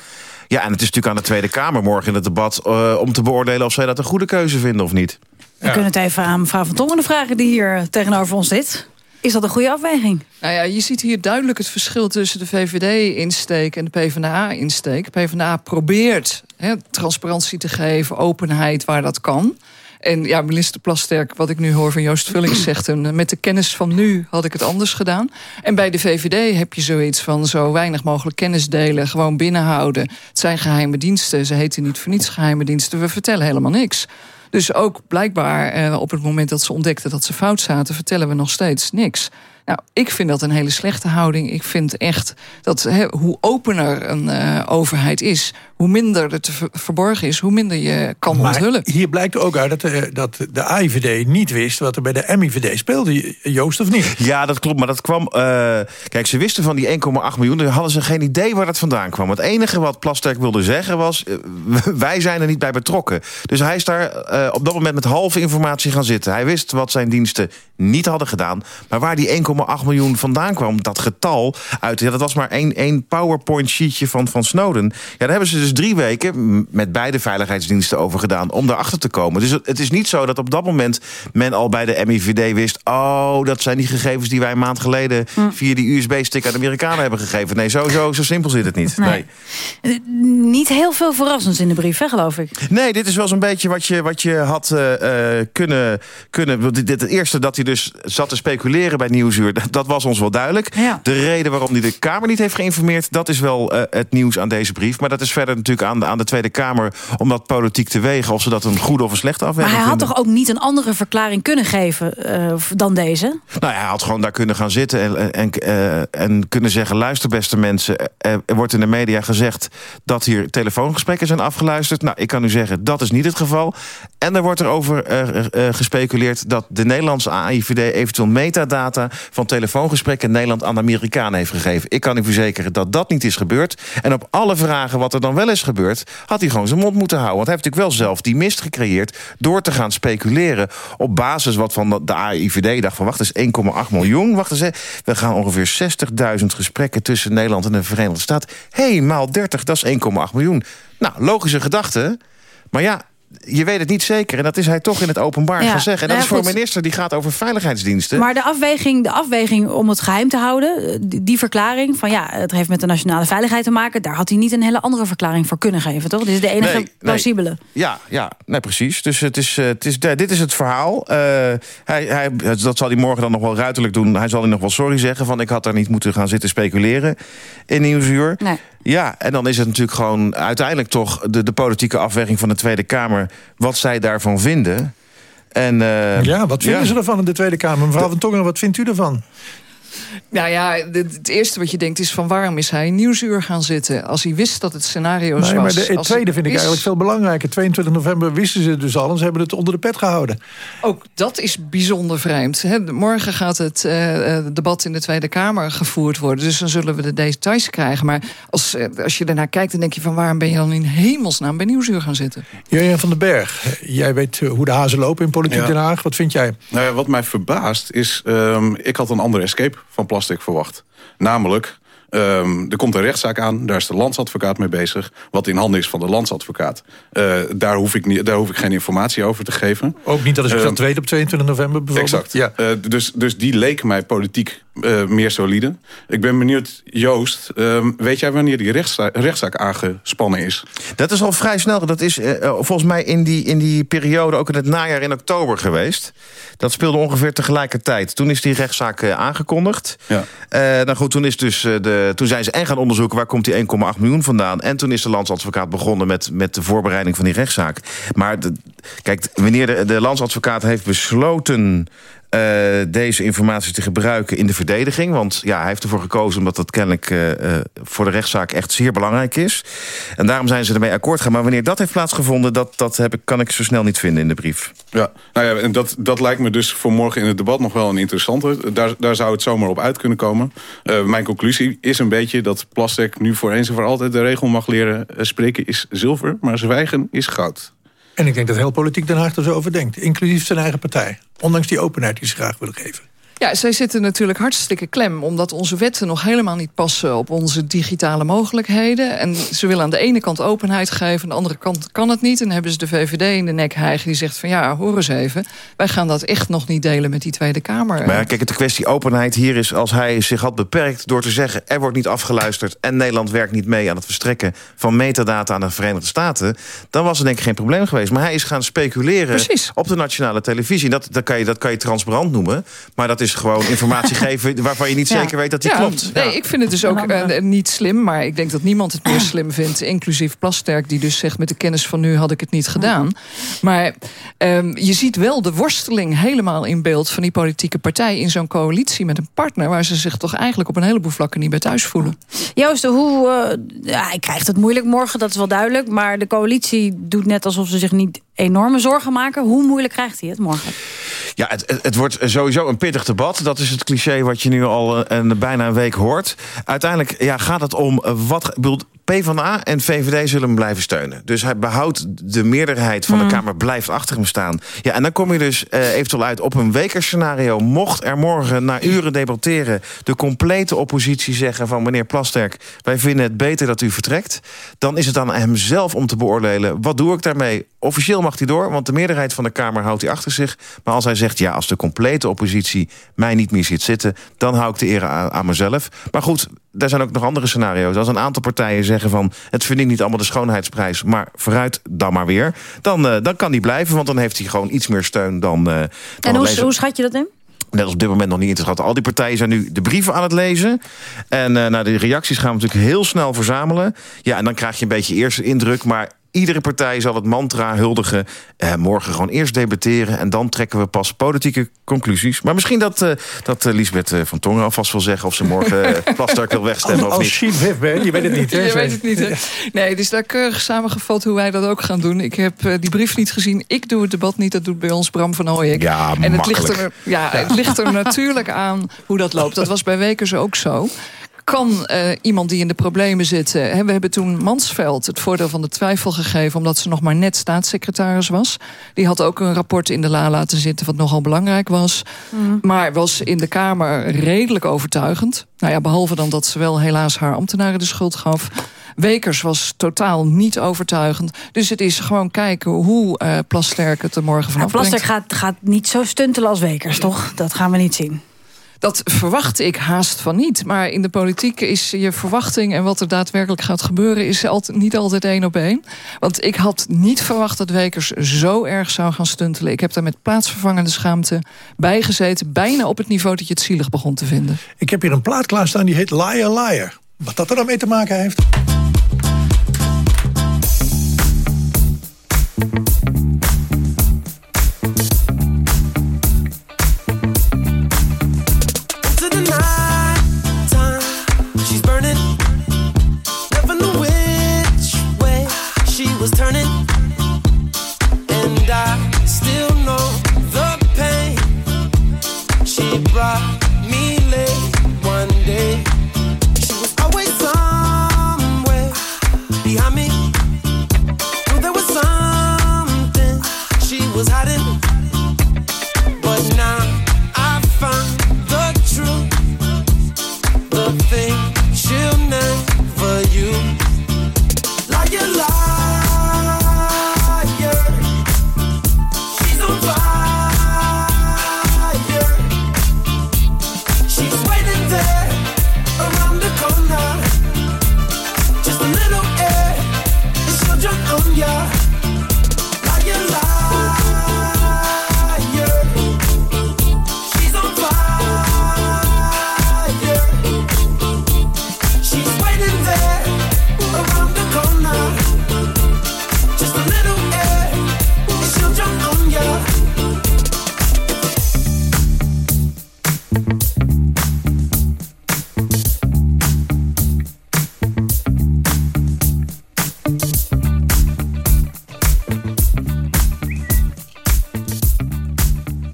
[SPEAKER 16] Ja, en het is natuurlijk aan de Tweede Kamer morgen in het debat... Uh, om te beoordelen of zij dat een goede keuze vinden of niet.
[SPEAKER 2] We kunnen het even aan mevrouw Van Tongeren vragen... die hier tegenover ons zit. Is dat een goede afweging?
[SPEAKER 9] Nou ja, je ziet hier duidelijk het verschil tussen de VVD-insteek en de PvdA-insteek. PvdA probeert he, transparantie te geven, openheid waar dat kan. En ja, minister Plasterk, wat ik nu hoor van Joost Vullings zegt... En met de kennis van nu had ik het anders gedaan. En bij de VVD heb je zoiets van zo weinig mogelijk kennis delen... gewoon binnenhouden. Het zijn geheime diensten, ze heten niet voor niets geheime diensten. We vertellen helemaal niks. Dus ook blijkbaar eh, op het moment dat ze ontdekten dat ze fout zaten... vertellen we nog steeds niks. Nou, ik vind dat een hele slechte houding. Ik vind echt dat hoe opener een uh, overheid is... hoe minder er te verborgen is, hoe minder je kan maar onthullen.
[SPEAKER 3] hier blijkt ook uit dat de, dat de AIVD niet wist... wat er bij de MIVD speelde, Joost, of niet?
[SPEAKER 16] Ja, dat klopt, maar dat kwam... Uh, kijk, ze wisten van die 1,8 miljoen... dan hadden ze geen idee waar dat vandaan kwam. Het enige wat Plasterk wilde zeggen was... Uh, wij zijn er niet bij betrokken. Dus hij is daar op dat moment met halve informatie gaan zitten. Hij wist wat zijn diensten niet hadden gedaan. Maar waar die 1,8 miljoen vandaan kwam, dat getal uit... Ja, dat was maar één, één PowerPoint-sheetje van, van Snowden. Ja, daar hebben ze dus drie weken met beide veiligheidsdiensten over gedaan... om daarachter te komen. Dus het is niet zo dat op dat moment men al bij de MIVD wist... oh, dat zijn die gegevens die wij een maand geleden... Hm. via die USB-stick aan de Amerikanen hebben gegeven. Nee, zo, zo, zo simpel zit het niet. Nee.
[SPEAKER 2] nee. Niet heel veel verrassends in de brief, hè, geloof ik.
[SPEAKER 16] Nee, dit is wel zo'n beetje wat je, wat je had uh, kunnen... kunnen dit, het eerste dat hij dus zat te speculeren bij Dat was ons wel duidelijk. De reden waarom hij de Kamer niet heeft geïnformeerd... dat is wel uh, het nieuws aan deze brief. Maar dat is verder natuurlijk aan de, aan de Tweede Kamer... om dat politiek te wegen of ze dat een goede of een slechte afweging
[SPEAKER 2] Maar hij
[SPEAKER 16] had
[SPEAKER 2] toch ook niet een andere verklaring kunnen geven uh, dan deze?
[SPEAKER 16] Nou, hij had gewoon daar kunnen gaan zitten en, en, uh, en kunnen zeggen... luister beste mensen, er wordt in de media gezegd... dat hier telefoongesprekken zijn afgeluisterd. Nou, ik kan u zeggen, dat is niet het geval. En er wordt erover gespeculeerd dat de Nederlandse AIVD... eventueel metadata van telefoongesprekken Nederland aan de Amerikanen heeft gegeven. Ik kan u verzekeren dat dat niet is gebeurd. En op alle vragen wat er dan wel is gebeurd... had hij gewoon zijn mond moeten houden. Want hij heeft natuurlijk wel zelf die mist gecreëerd... door te gaan speculeren op basis wat van de AIVD dacht... van wacht eens, 1,8 miljoen. Wacht eens, we gaan ongeveer 60.000 gesprekken tussen Nederland en de Verenigde Staten. Hé, hey, maal 30, dat is 1,8 miljoen. Nou, logische gedachte. Maar ja, je weet het niet zeker. En dat is hij toch in het openbaar ja. gezegd. En dat nou is voor een minister die gaat over veiligheidsdiensten.
[SPEAKER 2] Maar de afweging, de afweging om het geheim te houden... die verklaring van ja, het heeft met de nationale veiligheid te maken... daar had hij niet een hele andere verklaring voor kunnen geven, toch? Dit is de enige nee, plausibele. Nee.
[SPEAKER 16] Ja, ja nee, precies. Dus het is, het is, dit is het verhaal. Uh, hij, hij, dat zal hij morgen dan nog wel ruiterlijk doen. Hij zal hij nog wel sorry zeggen van... ik had daar niet moeten gaan zitten speculeren in Nieuwsuur.
[SPEAKER 2] Nee.
[SPEAKER 16] Ja, en dan is het natuurlijk gewoon uiteindelijk toch... de, de politieke afweging van de Tweede Kamer... wat zij daarvan vinden. En, uh,
[SPEAKER 3] ja, wat vinden ja. ze ervan in de Tweede Kamer? Mevrouw van Tongeren, wat vindt u ervan?
[SPEAKER 9] Nou ja, het eerste wat je denkt is van waarom is hij in Nieuwsuur gaan zitten? Als hij wist dat het scenario's
[SPEAKER 3] nee,
[SPEAKER 9] was.
[SPEAKER 3] Maar de, het tweede vind ik eigenlijk veel belangrijker. 22 november wisten ze dus al en ze hebben het onder de pet gehouden.
[SPEAKER 9] Ook dat is bijzonder vreemd. morgen gaat het uh, debat in de Tweede Kamer gevoerd worden. Dus dan zullen we de details krijgen. Maar als, als je ernaar kijkt, dan denk je van waarom ben je dan in hemelsnaam bij Nieuwsuur gaan zitten?
[SPEAKER 3] Jurjen van den Berg, jij weet hoe de hazen lopen in Politiek ja. Den Haag. Wat vind jij?
[SPEAKER 14] Nou ja, wat mij verbaast is, um, ik had een andere escape van plastic verwacht. Namelijk Ehm, er komt een rechtszaak aan, daar is de landsadvocaat mee bezig. Wat in handen is van de landsadvocaat. Uh, daar, hoef ik niet, daar hoef ik geen informatie over te geven.
[SPEAKER 3] Ook niet dat is ik dat weet op 22 november bijvoorbeeld?
[SPEAKER 14] Exact. Ja. Uh, dus, dus die leken mij politiek uh, meer solide. Ik ben benieuwd, Joost, ehm, weet jij wanneer die rechtszaak, rechtszaak aangespannen is?
[SPEAKER 16] Dat is al vrij snel. Dat is volgens mij in die, in die periode, ook in het najaar in oktober geweest. Dat speelde ongeveer tegelijkertijd. Toen is die rechtszaak aangekondigd. Ja. nou goed, toen, is dus, de, toen zijn ze en gaan onderzoeken... waar komt die 1,8 miljoen vandaan. En toen is de landsadvocaat begonnen met, met de voorbereiding van die rechtszaak. Maar kijk, wanneer de, de landsadvocaat heeft besloten deze informatie te gebruiken in de verdediging. Want ja, hij heeft ervoor gekozen omdat dat kennelijk uh, voor de rechtszaak echt zeer belangrijk is. En daarom zijn ze ermee akkoord gaan. Maar wanneer dat heeft plaatsgevonden, dat, dat heb ik, kan ik zo snel niet vinden in de brief.
[SPEAKER 14] Ja, nou ja, en dat, dat lijkt me dus voor morgen in het debat nog wel een interessante. Daar, daar zou het zomaar op uit kunnen komen. Mijn conclusie is een beetje dat Plastic nu voor eens en voor altijd de regel mag leren. spreken is zilver, maar zwijgen is goud.
[SPEAKER 3] En ik denk dat heel politiek Den er zo over denkt. Inclusief zijn eigen partij. Ondanks die openheid die ze graag willen geven.
[SPEAKER 9] Ja, zij zitten natuurlijk hartstikke klem... omdat onze wetten nog helemaal niet passen op onze digitale mogelijkheden. En ze willen aan de ene kant openheid geven... aan de andere kant kan het niet. En hebben ze de VVD in de nek hijgen die zegt van... ja, hoor eens even, wij gaan dat echt nog niet delen met die Tweede Kamer.
[SPEAKER 16] Maar ja, kijk, de kwestie openheid hier is... als hij zich had beperkt door te zeggen... er wordt niet afgeluisterd en Nederland werkt niet mee... aan het verstrekken van metadata aan de Verenigde Staten... dan was er denk ik geen probleem geweest. Maar hij is gaan speculeren
[SPEAKER 9] Precies.
[SPEAKER 16] op de nationale televisie. Dat, dat, kan je, dat kan je transparant noemen, maar dat is gewoon informatie geven waarvan je niet zeker weet dat die klopt.
[SPEAKER 9] Nee, ik vind het dus ook uh, niet slim, maar ik denk dat niemand het meer slim vindt, inclusief Plasterk, die dus zegt met de kennis van nu had ik het niet gedaan. Maar um, je ziet wel de worsteling helemaal in beeld van die politieke partij in zo'n coalitie met een partner waar ze zich toch eigenlijk op een heleboel vlakken niet bij thuis voelen.
[SPEAKER 2] Joost, hoe, uh, ja, hij krijgt het moeilijk morgen, dat is wel duidelijk, maar de coalitie doet net alsof ze zich niet enorme zorgen maken. Hoe moeilijk krijgt hij het morgen?
[SPEAKER 16] Ja, het, wordt sowieso een pittig debat. Dat is het cliché wat je nu al eh, een, bijna een week hoort. Uiteindelijk ja, gaat het om eh, wat... PvdA en VVD zullen hem blijven steunen. Dus hij behoudt de meerderheid van de mm. Kamer, blijft achter hem staan. Ja, en dan kom je dus uh, eventueel uit op een wekerscenario. Mocht er morgen na uren debatteren... de complete oppositie zeggen van meneer Plasterk... wij vinden het beter dat u vertrekt... dan is het aan hem zelf om te beoordelen... wat doe ik daarmee? Officieel mag hij door, want de meerderheid van de Kamer houdt hij achter zich. Maar als hij zegt, ja, als de complete oppositie mij niet meer ziet zitten... dan hou ik de eer aan, aan mezelf. Maar goed, er zijn ook nog andere scenario's. Als een aantal partijen zeggen van... het verdient niet allemaal de schoonheidsprijs... maar vooruit dan maar weer. Dan, uh, dan kan die blijven, want dan heeft hij gewoon iets meer steun dan... Uh, dan
[SPEAKER 2] en hoe, hoe schat je dat in?
[SPEAKER 16] Net als op dit moment nog niet in te schatten. Al die partijen zijn nu de brieven aan het lezen. En uh, nou, de reacties gaan we natuurlijk heel snel verzamelen. Ja, en dan krijg je een beetje eerste indruk. Maar Iedere partij zal het mantra huldigen. Eh, morgen gewoon eerst debatteren en dan trekken we pas politieke conclusies. Maar misschien dat, uh, dat uh, Lisbeth van Tongen alvast wil zeggen... of ze morgen uh, Plasterk wil wegstemmen of niet.
[SPEAKER 3] Als ben je weet het niet. Hè?
[SPEAKER 9] Je weet het niet, hè? Nee, dus daar keurig samengevat hoe wij dat ook gaan doen. Ik heb die brief niet gezien. Ik doe het debat niet. Dat doet bij ons Bram van Hooyek.
[SPEAKER 16] Ja,
[SPEAKER 9] en het ligt, er, ja, het ligt er natuurlijk aan hoe dat loopt. Dat was bij Wekers ook zo kan uh, iemand die in de problemen zit... Uh, we hebben toen Mansveld het voordeel van de twijfel gegeven... omdat ze nog maar net staatssecretaris was. Die had ook een rapport in de la laten zitten... wat nogal belangrijk was. Mm. Maar was in de Kamer redelijk overtuigend. Nou ja, behalve dan dat ze wel helaas haar ambtenaren de schuld gaf... Wekers was totaal niet overtuigend. Dus het is gewoon kijken hoe uh, Plasterk het er morgen vanaf ja,
[SPEAKER 2] Plasterk gaat, gaat niet zo stuntelen als Wekers, toch? Dat gaan we niet zien.
[SPEAKER 9] Dat verwacht ik haast van niet. Maar in de politiek is je verwachting en wat er daadwerkelijk gaat gebeuren... is niet altijd één op één. Want ik had niet verwacht dat Wekers zo erg zou gaan stuntelen. Ik heb daar met plaatsvervangende schaamte bij gezeten. Bijna op het niveau dat je het zielig begon te vinden.
[SPEAKER 3] Ik heb hier een plaat klaarstaan die heet Liar Liar. Wat dat er dan mee te maken heeft...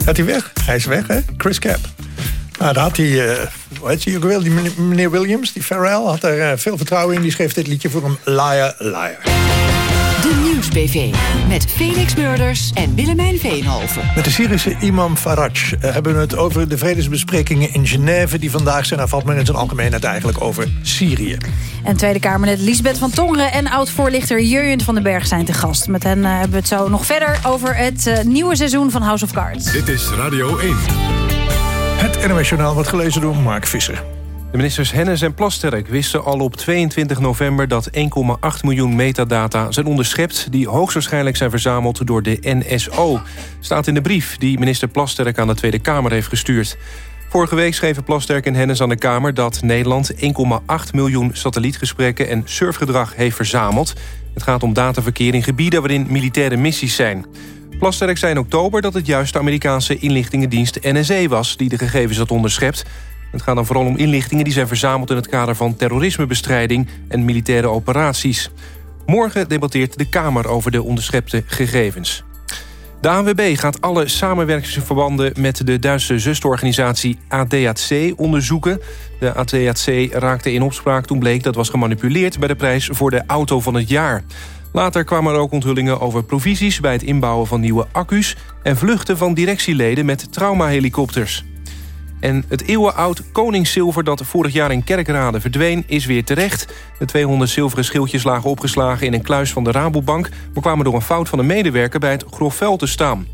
[SPEAKER 3] Gaat hij weg? Hij is weg, hè? Chris Cap. Nou, daar had hij, uh, hoe heet hij ook wel, die meneer Williams, die Pharrell, had er uh, veel vertrouwen in. Die schreef dit liedje voor hem, Liar, Liar.
[SPEAKER 10] De Nieuws-PV met Felix Murders en Willemijn Veenhoven.
[SPEAKER 3] Met de Syrische imam Faraj uh, hebben we het over de vredesbesprekingen in Genève... die vandaag zijn. Daar valt men in zijn algemeenheid eigenlijk over Syrië.
[SPEAKER 2] En Tweede Kamerlid Lisbeth van Tongeren en oud-voorlichter Jurjent van den Berg zijn te gast. Met hen hebben we het zo nog verder over het nieuwe seizoen van House of Cards.
[SPEAKER 1] Dit is Radio 1.
[SPEAKER 3] Het NOS Journaal wordt gelezen door Mark Visser.
[SPEAKER 18] De ministers Hennis en Plasterk wisten al op 22 november... dat 1,8 miljoen metadata zijn onderschept... die hoogstwaarschijnlijk zijn verzameld door de NSO. Staat in de brief die minister Plasterk aan de Tweede Kamer heeft gestuurd. Vorige week schreven Plasterk en Hennis aan de Kamer... dat Nederland 1,8 miljoen satellietgesprekken en surfgedrag heeft verzameld. Het gaat om dataverkeer in gebieden waarin militaire missies zijn. Plasterk zei in oktober dat het juist de Amerikaanse inlichtingendienst NSE was... die de gegevens had onderschept. Het gaat dan vooral om inlichtingen die zijn verzameld... in het kader van terrorismebestrijding en militaire operaties. Morgen debatteert de Kamer over de onderschepte gegevens. De ANWB gaat alle samenwerkingsverbanden met de Duitse zusterorganisatie ADAC onderzoeken. De ADAC raakte in opspraak toen bleek dat was gemanipuleerd... bij de prijs voor de auto van het jaar. Later kwamen er ook onthullingen over provisies... bij het inbouwen van nieuwe accu's... en vluchten van directieleden met traumahelikopters. En het eeuwenoud koningszilver dat vorig jaar in Kerkrade verdween... is weer terecht. De 200 zilveren schildjes lagen opgeslagen in een kluis van de Rabobank... maar kwamen door een fout van een medewerker bij het grof te staan.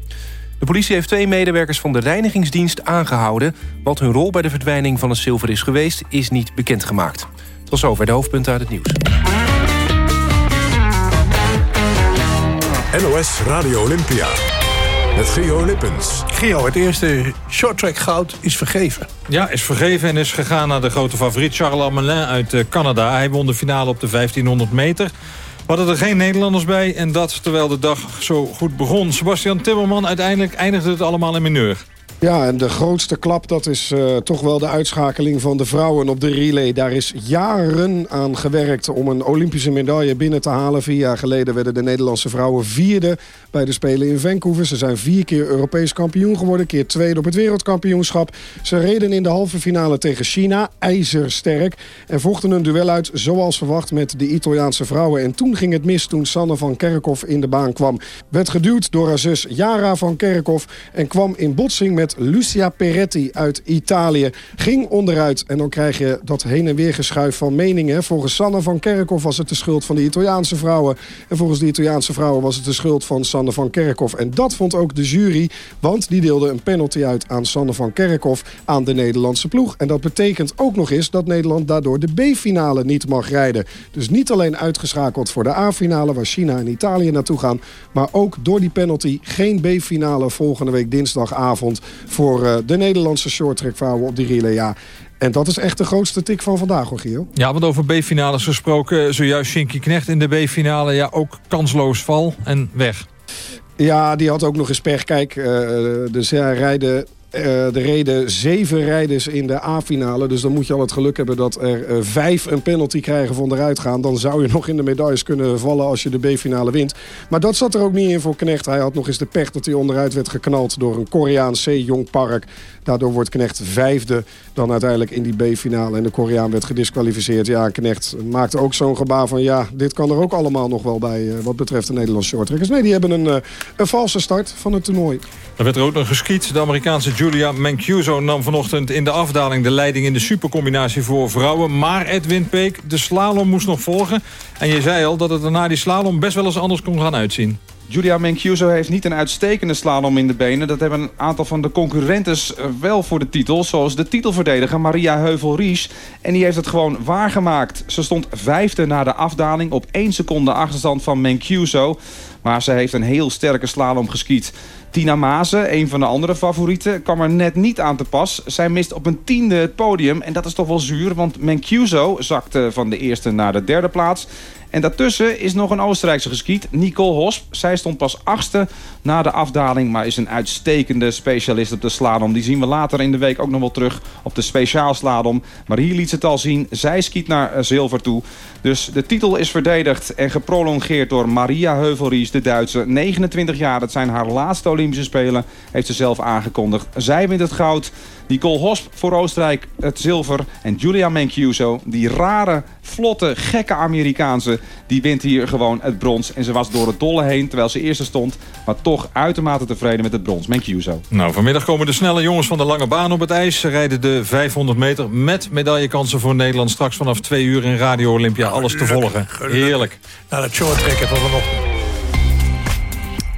[SPEAKER 18] De politie heeft twee medewerkers van de reinigingsdienst aangehouden. Wat hun rol bij de verdwijning van het zilver is geweest... is niet bekendgemaakt. Tot zover de hoofdpunten uit het nieuws.
[SPEAKER 1] NOS Radio Olympia. Met Gio Lippens.
[SPEAKER 3] Gio, het eerste shorttrack goud is vergeven.
[SPEAKER 19] Ja, is vergeven en is gegaan naar de grote favoriet Charles Amelin uit eh, Canada. Hij won de finale op de 1500 meter. We hadden er geen Nederlanders bij en dat terwijl de dag zo goed begon. Sebastian Timmerman, uiteindelijk eindigde het allemaal in mineur.
[SPEAKER 15] Ja, en de grootste klap dat is uh, toch wel de uitschakeling van de vrouwen op de relay. Daar is jaren aan gewerkt om een Olympische medaille binnen te halen. Vier jaar geleden werden de Nederlandse vrouwen vierde bij de Spelen in Vancouver. Ze zijn vier keer Europees kampioen geworden, keer tweede op het wereldkampioenschap. Ze reden in de halve finale tegen China, ijzersterk. En vochten een duel uit zoals verwacht met de Italiaanse vrouwen. En toen ging het mis toen Sanne van Kerkhoff in de baan kwam. Werd geduwd door haar zus Jara van Kerkhoff en kwam in botsing met Lucia Peretti uit Italië. Ging onderuit en dan krijg je dat heen en weer geschuif van meningen. Volgens Sanne van Kerkhoff was het de schuld van de Italiaanse vrouwen. En volgens de Italiaanse vrouwen was het de schuld van Sanne van Kerkhoff. En dat vond ook de jury, want die deelde een penalty uit aan Sanne van Kerkhoff aan de Nederlandse ploeg. En dat betekent ook nog eens dat Nederland daardoor de B-finale niet mag rijden. Dus niet alleen uitgeschakeld voor de A-finale waar China en Italië naartoe gaan, maar ook door die penalty geen B-finale volgende week dinsdagavond voor uh, de Nederlandse shorttrackvrouwen op die relay. Ja, en dat is echt de grootste tik van vandaag, hoor, Gio.
[SPEAKER 19] Ja, want over B-finales gesproken. Zojuist Shinky Knecht in de B-finale. Ja, ook kansloos val en weg.
[SPEAKER 15] Ja, die had ook nog eens pech. Kijk, uh, dus ja, rijden er reden zeven rijders in de A-finale. Dus dan moet je al het geluk hebben dat er uh, vijf een penalty krijgen van eruit gaan. Dan zou je nog in de medailles kunnen vallen als je de B-finale wint. Maar dat zat er ook niet in voor Knecht. Hij had nog eens de pech dat hij onderuit werd geknald door een Koreaans C. Park. Daardoor wordt Knecht vijfde dan uiteindelijk in die B-finale. En de Koreaan werd gedisqualificeerd. Ja, Knecht maakte ook zo'n gebaar van... ja, dit kan er ook allemaal nog wel bij uh, wat betreft de Nederlandse shorttrackers. Nee, die hebben een, een valse start van het toernooi.
[SPEAKER 19] Er werd er ook nog geschiet. De Amerikaanse Julia Mancuso nam vanochtend in de afdaling de leiding in de supercombinatie voor vrouwen. Maar Edwin Peek, de slalom moest nog volgen. En je zei al dat het er na die slalom best wel eens anders kon gaan uitzien.
[SPEAKER 20] Julia Mancuso heeft niet een uitstekende slalom in de benen. Dat hebben een aantal van de concurrentes wel voor de titel. Zoals de titelverdediger Maria Heuvel-Ries. En die heeft het gewoon waargemaakt. Ze stond vijfde na de afdaling op 1 seconde achterstand van Mancuso. Maar ze heeft een heel sterke slalom geskiet. Tina Maze, een van de andere favorieten, kwam er net niet aan te pas. Zij mist op een tiende het podium en dat is toch wel zuur... want Mancuso zakte van de eerste naar de derde plaats... En daartussen is nog een Oostenrijkse geskiet, Nicole Hosp. Zij stond pas achtste na de afdaling, maar is een uitstekende specialist op de slalom. Die zien we later in de week ook nog wel terug op de speciaalslalom. Maar hier liet ze het al zien, zij skiet naar eh, zilver toe. Dus de titel is verdedigd en geprolongeerd door Maria Heuvelries, de Duitse. 29 jaar, dat zijn haar laatste Olympische Spelen, heeft ze zelf aangekondigd. Zij wint het goud. Nicole Hosp voor Oostenrijk het zilver. En Julia Mancuso, die rare, vlotte, gekke Amerikaanse... die wint hier gewoon het brons. En ze was door het dolle heen, terwijl ze eerste stond... maar toch uitermate tevreden met het brons. Mancuso.
[SPEAKER 19] Nou, vanmiddag komen de snelle jongens van de lange baan op het ijs. Ze rijden de 500 meter met medaillekansen voor Nederland. Straks vanaf twee uur in Radio Olympia alles te volgen. Heerlijk.
[SPEAKER 3] Nou, dat short trekken van vanochtend.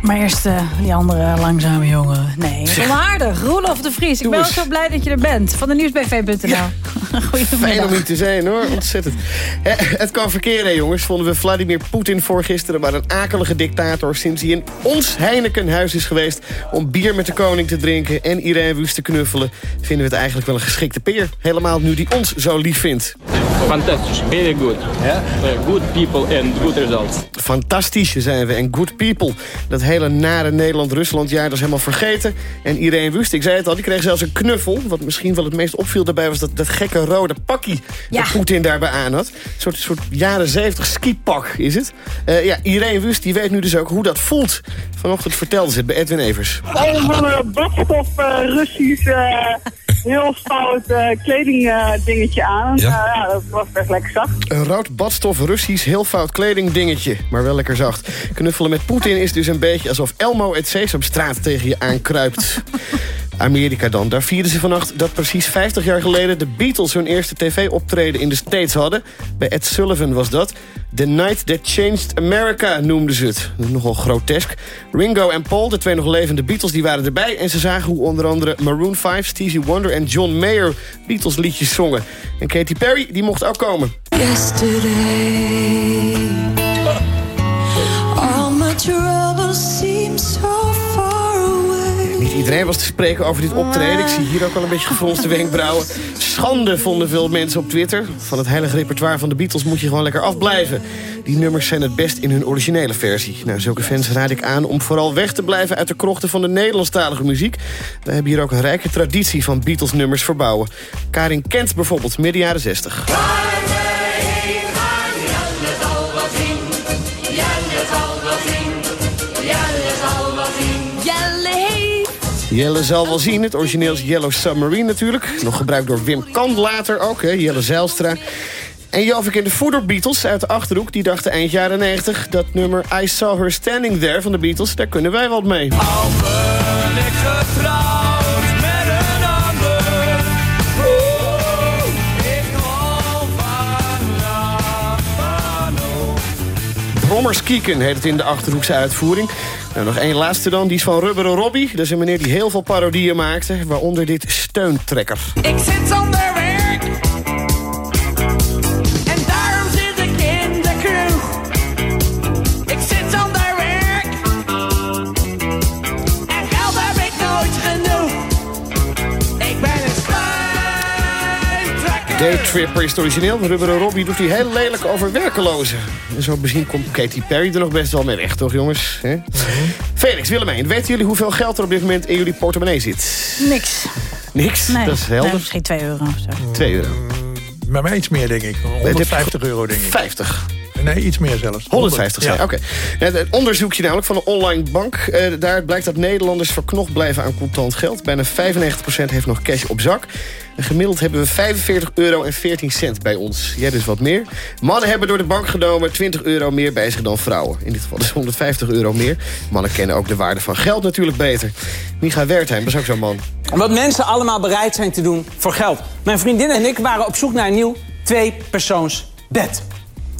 [SPEAKER 2] Maar eerst uh, die andere langzame jongen. Nee, onaardig. Roelof de Vries. Ik ben ook zo blij dat je er bent. Van de nieuwsbv.nl. Ja.
[SPEAKER 21] Fijn om hier te zijn hoor. Ontzettend. Het kan verkeren jongens. Vonden we Vladimir Poetin voor gisteren maar een akelige dictator... sinds hij in ons Heinekenhuis is geweest... om bier met de koning te drinken en Irene Wust te knuffelen... vinden we het eigenlijk wel een geschikte peer. Helemaal nu die ons zo lief vindt.
[SPEAKER 22] Fantastisch. Very good. Yeah? good people and good results.
[SPEAKER 21] Fantastisch zijn we en good people. Dat hele nare Nederland-Rusland-jaar, is helemaal vergeten. En Irene Wust, ik zei het al, die kreeg zelfs een knuffel. Wat misschien wel het meest opviel daarbij was dat, dat gekke rode pakkie...
[SPEAKER 2] Ja.
[SPEAKER 21] dat Poetin daarbij aan had. Een soort, soort jaren 70 skipak is het. Uh, ja, Irene Wust die weet nu dus ook hoe dat voelt. Vanochtend vertelde ze het bij Edwin Evers.
[SPEAKER 23] Een van badstof uh, Russisch... Heel stout uh, kledingdingetje uh, aan. Ja? Uh, ja, dat was best lekker zacht.
[SPEAKER 21] Een rood badstof Russisch heel fout kledingdingetje, maar wel lekker zacht. Knuffelen met Poetin is dus een beetje alsof Elmo het Sesamstraat tegen je aankruipt. Amerika dan. Daar vierden ze vannacht dat precies 50 jaar geleden... de Beatles hun eerste tv-optreden in de States hadden. Bij Ed Sullivan was dat. The Night That Changed America noemden ze het. Nogal grotesk. Ringo en Paul, de twee nog levende Beatles, die waren erbij... en ze zagen hoe onder andere Maroon 5, Stevie Wonder en John Mayer... Beatles liedjes zongen. En Katy Perry, die mocht ook komen.
[SPEAKER 24] Yesterday
[SPEAKER 21] iedereen was te spreken over dit optreden. Ik zie hier ook al een beetje gefronste wenkbrauwen. Schande vonden veel mensen op Twitter. Van het heilige repertoire van de Beatles moet je gewoon lekker afblijven. Die nummers zijn het best in hun originele versie. Nou, zulke fans raad ik aan om vooral weg te blijven... uit de krochten van de Nederlandstalige muziek. We hebben hier ook een rijke traditie van Beatles-nummers verbouwen. Karin Kent bijvoorbeeld, midden jaren 60. Jelle zal wel zien. Het origineel is Yellow Submarine natuurlijk. Nog gebruikt door Wim Kant later ook, hè, Jelle Zijlstra. En Jovik en de Voeder Beatles uit de Achterhoek... die dachten eind jaren 90 dat nummer I Saw Her Standing There van de Beatles... daar kunnen wij wat mee.
[SPEAKER 24] Al ik getrouwd met een ander Oeh, ik Rapano
[SPEAKER 21] Brommerskieken heet het in de Achterhoekse uitvoering. Nou, nog één laatste dan, die is van Rubberen Robbie. Dat is een meneer die heel veel parodieën maakte, waaronder dit steuntrekker.
[SPEAKER 24] Ik zit zonder
[SPEAKER 21] Daytripper is het origineel. Rubberen Robbie doet hij heel lelijk over werkelozen. En zo bezien komt Katy Perry er nog best wel mee weg, toch jongens? Hè? Felix, Willemijn, weten jullie hoeveel geld er op dit moment in jullie portemonnee zit?
[SPEAKER 2] Niks.
[SPEAKER 21] Niks?
[SPEAKER 2] Nee,
[SPEAKER 21] Dat is helder.
[SPEAKER 2] nee, misschien 2 euro of zo.
[SPEAKER 21] 2 euro.
[SPEAKER 3] Bij mij iets meer, denk ik. 150 euro, denk ik.
[SPEAKER 21] 50.
[SPEAKER 3] Nee, iets meer zelfs.
[SPEAKER 21] 150 zijn,
[SPEAKER 3] Ja.
[SPEAKER 21] oké. Het het onderzoekje namelijk van een online bank. eh, daar blijkt dat Nederlanders verknocht blijven aan contant geld. Bijna 95% heeft nog cash op zak. En gemiddeld hebben we 45 euro en 14 cent bij ons. Jij dus wat meer. Mannen hebben door de bank genomen 20 euro meer bij zich dan vrouwen. In dit geval dus 150 euro meer. Mannen kennen ook de waarde van geld natuurlijk beter. Micha Wertheim, dat is ook zo'n man.
[SPEAKER 25] Wat mensen allemaal bereid zijn te doen voor geld. Mijn vriendin en ik waren op zoek naar een nieuw tweepersoons bed.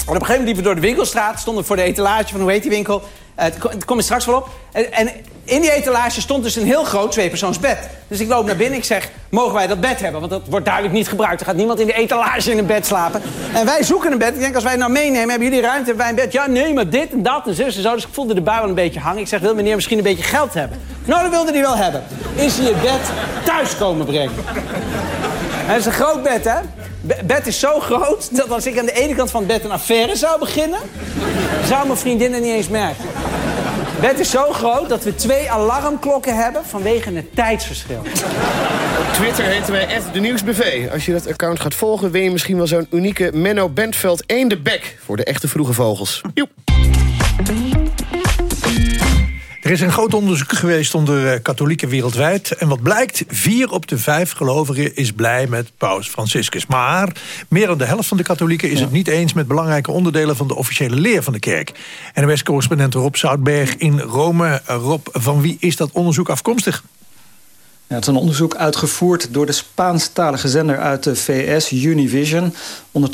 [SPEAKER 25] En op een gegeven moment liepen we door de winkelstraat, stonden voor de etalage van hoe heet die winkel. Eh, Het kom- je straks wel op. En, en in die etalage stond dus een heel groot tweepersoonsbed. Dus ik loop naar binnen, ik zeg, mogen wij dat bed hebben? Want dat wordt duidelijk niet gebruikt. Er gaat niemand in de etalage in een bed slapen. En wij zoeken een bed. Ik denk, als wij het nou meenemen, hebben jullie ruimte, hebben wij een bed? Ja, nee, maar dit en dat en zus en zo. Dus ik voelde de bui een beetje hangen. Ik zeg, wil meneer misschien een beetje geld hebben? Nou, dat wilde hij wel hebben. Is hij het bed thuis komen brengen? Het is een groot bed, hè? Be- bed is zo groot dat als ik aan de ene kant van het bed een affaire zou beginnen... zou mijn vriendin het niet eens merken. Bed is zo groot dat we twee alarmklokken hebben vanwege het tijdsverschil.
[SPEAKER 21] Op Twitter heten wij de Nieuwsbv. Als je dat account gaat volgen, win je misschien wel zo'n unieke Menno Bentveld eendebek voor de echte vroege vogels. Joep.
[SPEAKER 3] Er is een groot onderzoek geweest onder eh, katholieken wereldwijd. En wat blijkt, vier op de vijf gelovigen is blij met paus Franciscus. Maar meer dan de helft van de katholieken is het niet eens... met belangrijke onderdelen van de officiële leer van de kerk. NOS-correspondent Rob Zoutberg in Rome. Eh, Rob, van wie is dat onderzoek afkomstig?
[SPEAKER 26] Het is een onderzoek uitgevoerd door de Spaanstalige zender uit de VS, Univision. Onder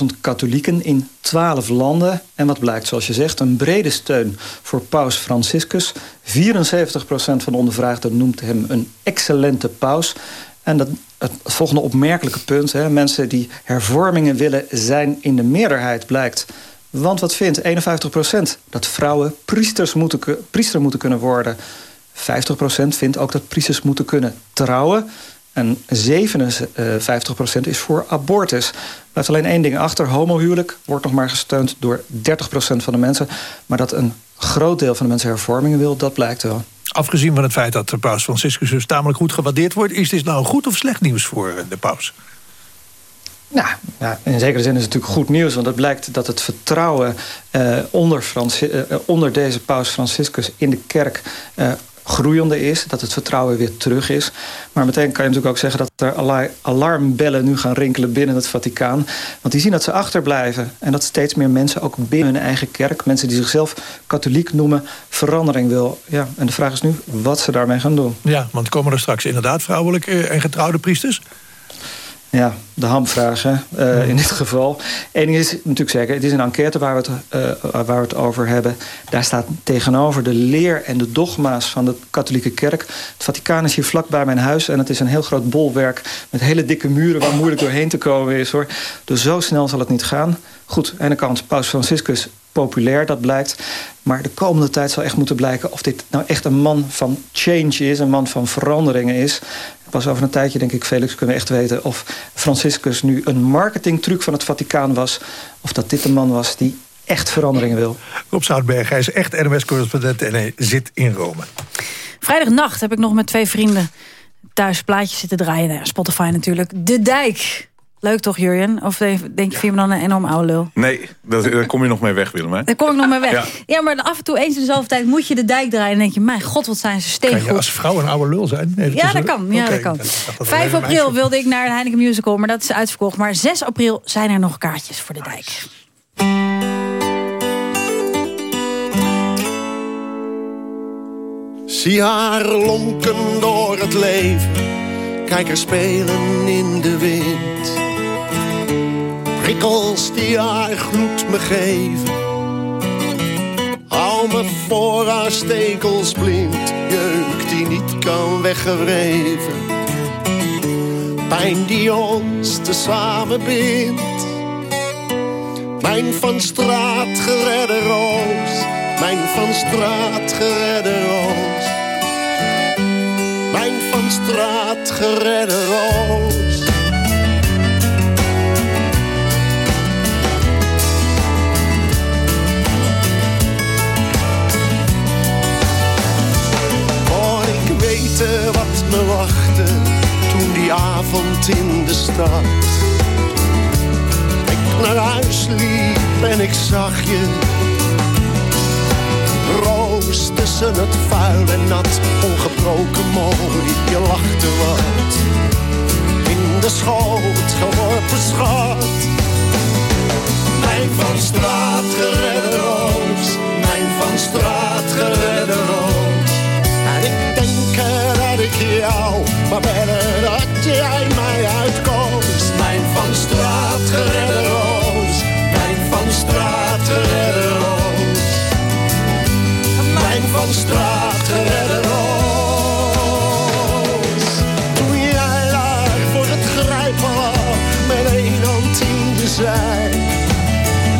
[SPEAKER 26] 12.000 katholieken in 12 landen. En wat blijkt, zoals je zegt, een brede steun voor paus Franciscus. 74% van de ondervraagden noemt hem een excellente paus. En dat, het volgende opmerkelijke punt, hè, mensen die hervormingen willen zijn in de meerderheid, blijkt. Want wat vindt 51% dat vrouwen priesters moeten, priester moeten kunnen worden. 50% vindt ook dat priesters moeten kunnen trouwen. En 57% is voor abortus. Blijft alleen één ding achter. Homohuwelijk wordt nog maar gesteund door 30% van de mensen. Maar dat een groot deel van de mensen hervormingen wil, dat blijkt wel.
[SPEAKER 3] Afgezien van het feit dat de paus Franciscus dus tamelijk goed gewaardeerd wordt... is dit nou goed of slecht nieuws voor eh, de paus?
[SPEAKER 26] Nou, ja, in zekere zin is het natuurlijk goed nieuws. Want het blijkt dat het vertrouwen eh, onder, Franci- eh, onder deze paus Franciscus in de kerk... eh, groeiende is, dat het vertrouwen weer terug is. Maar meteen kan je natuurlijk ook zeggen dat er alarmbellen nu gaan rinkelen binnen het Vaticaan. Want die zien dat ze achterblijven. En dat steeds meer mensen, ook binnen hun eigen kerk... mensen die zichzelf katholiek noemen, verandering wil. Ja, en de vraag is nu wat ze daarmee gaan doen.
[SPEAKER 3] Ja, want komen er straks inderdaad vrouwelijke en getrouwde priesters?
[SPEAKER 26] Ja, de hamvraag hè, eh, in dit geval. Eén is natuurlijk zeker, het is een enquête waar we, het, eh, waar we het over hebben. Daar staat tegenover de leer en de dogma's van de katholieke kerk. Het Vaticaan is hier vlak bij mijn huis en het is een heel groot bolwerk... met hele dikke muren waar moeilijk doorheen te komen is. hoor. Dus zo snel zal het niet gaan. Goed, aan de kant Paus Franciscus populair, dat blijkt. Maar de komende tijd zal echt moeten blijken of dit nou echt een man van change is, een man van veranderingen is. Pas over een tijdje, denk ik, Felix, kunnen we echt weten of Franciscus nu een marketingtruc van het Vaticaan was. Of dat dit een man was die echt veranderingen wil.
[SPEAKER 3] Rob Zoutberg, hij is echt NOS-correspondent en hij zit in Rome.
[SPEAKER 2] Vrijdagnacht heb ik nog met twee vrienden thuis plaatjes zitten draaien. Nou ja, Spotify natuurlijk. De Dijk. Leuk toch, Jurjen? Of denk je, vind je me dan een enorm oude lul?
[SPEAKER 14] Nee, dat, daar kom je nog mee weg, Willem. Hè?
[SPEAKER 2] Daar kom ik nog maar weg.
[SPEAKER 14] Ja.
[SPEAKER 2] Ja. maar af en toe eens in dezelfde tijd moet je de dijk draaien. En denk je, mijn god, wat zijn ze
[SPEAKER 3] Kan je als vrouw een oude lul zijn? Nee,
[SPEAKER 2] Ja, dat kan. Ja, dat kan.
[SPEAKER 3] dacht dat dat
[SPEAKER 2] 5
[SPEAKER 3] alleen een
[SPEAKER 2] april wilde ik naar de Heineken Musical, maar dat is uitverkocht. Maar 6 april zijn er nog kaartjes voor de dijk.
[SPEAKER 27] Zie haar lonken door het leven. Kijk haar spelen in de wind. Prikkels die haar gloed me geven. Hou me voor haar stekels blind. Jeuk die niet kan weggewreven. Pijn die ons te samen bindt. Mijn van straat geredde roos. Mijn van straat geredde roos. Mijn van straat geredde roos. Me wachtte toen die avond in de stad. Ik naar huis liep en ik zag je. Roos tussen het vuil en nat, ongebroken mooi, je lachte wat. In de schoot geworpen schat. Mijn van straat geredde roos, mijn van straat geredde roos. Ik jou, maar verder dat jij mij uitkoos. Mijn van straat geredde roos, mijn van straat geredde roos. Mijn van straat geredde roos. Toen jij daar voor het grijpen met één hand in de zij,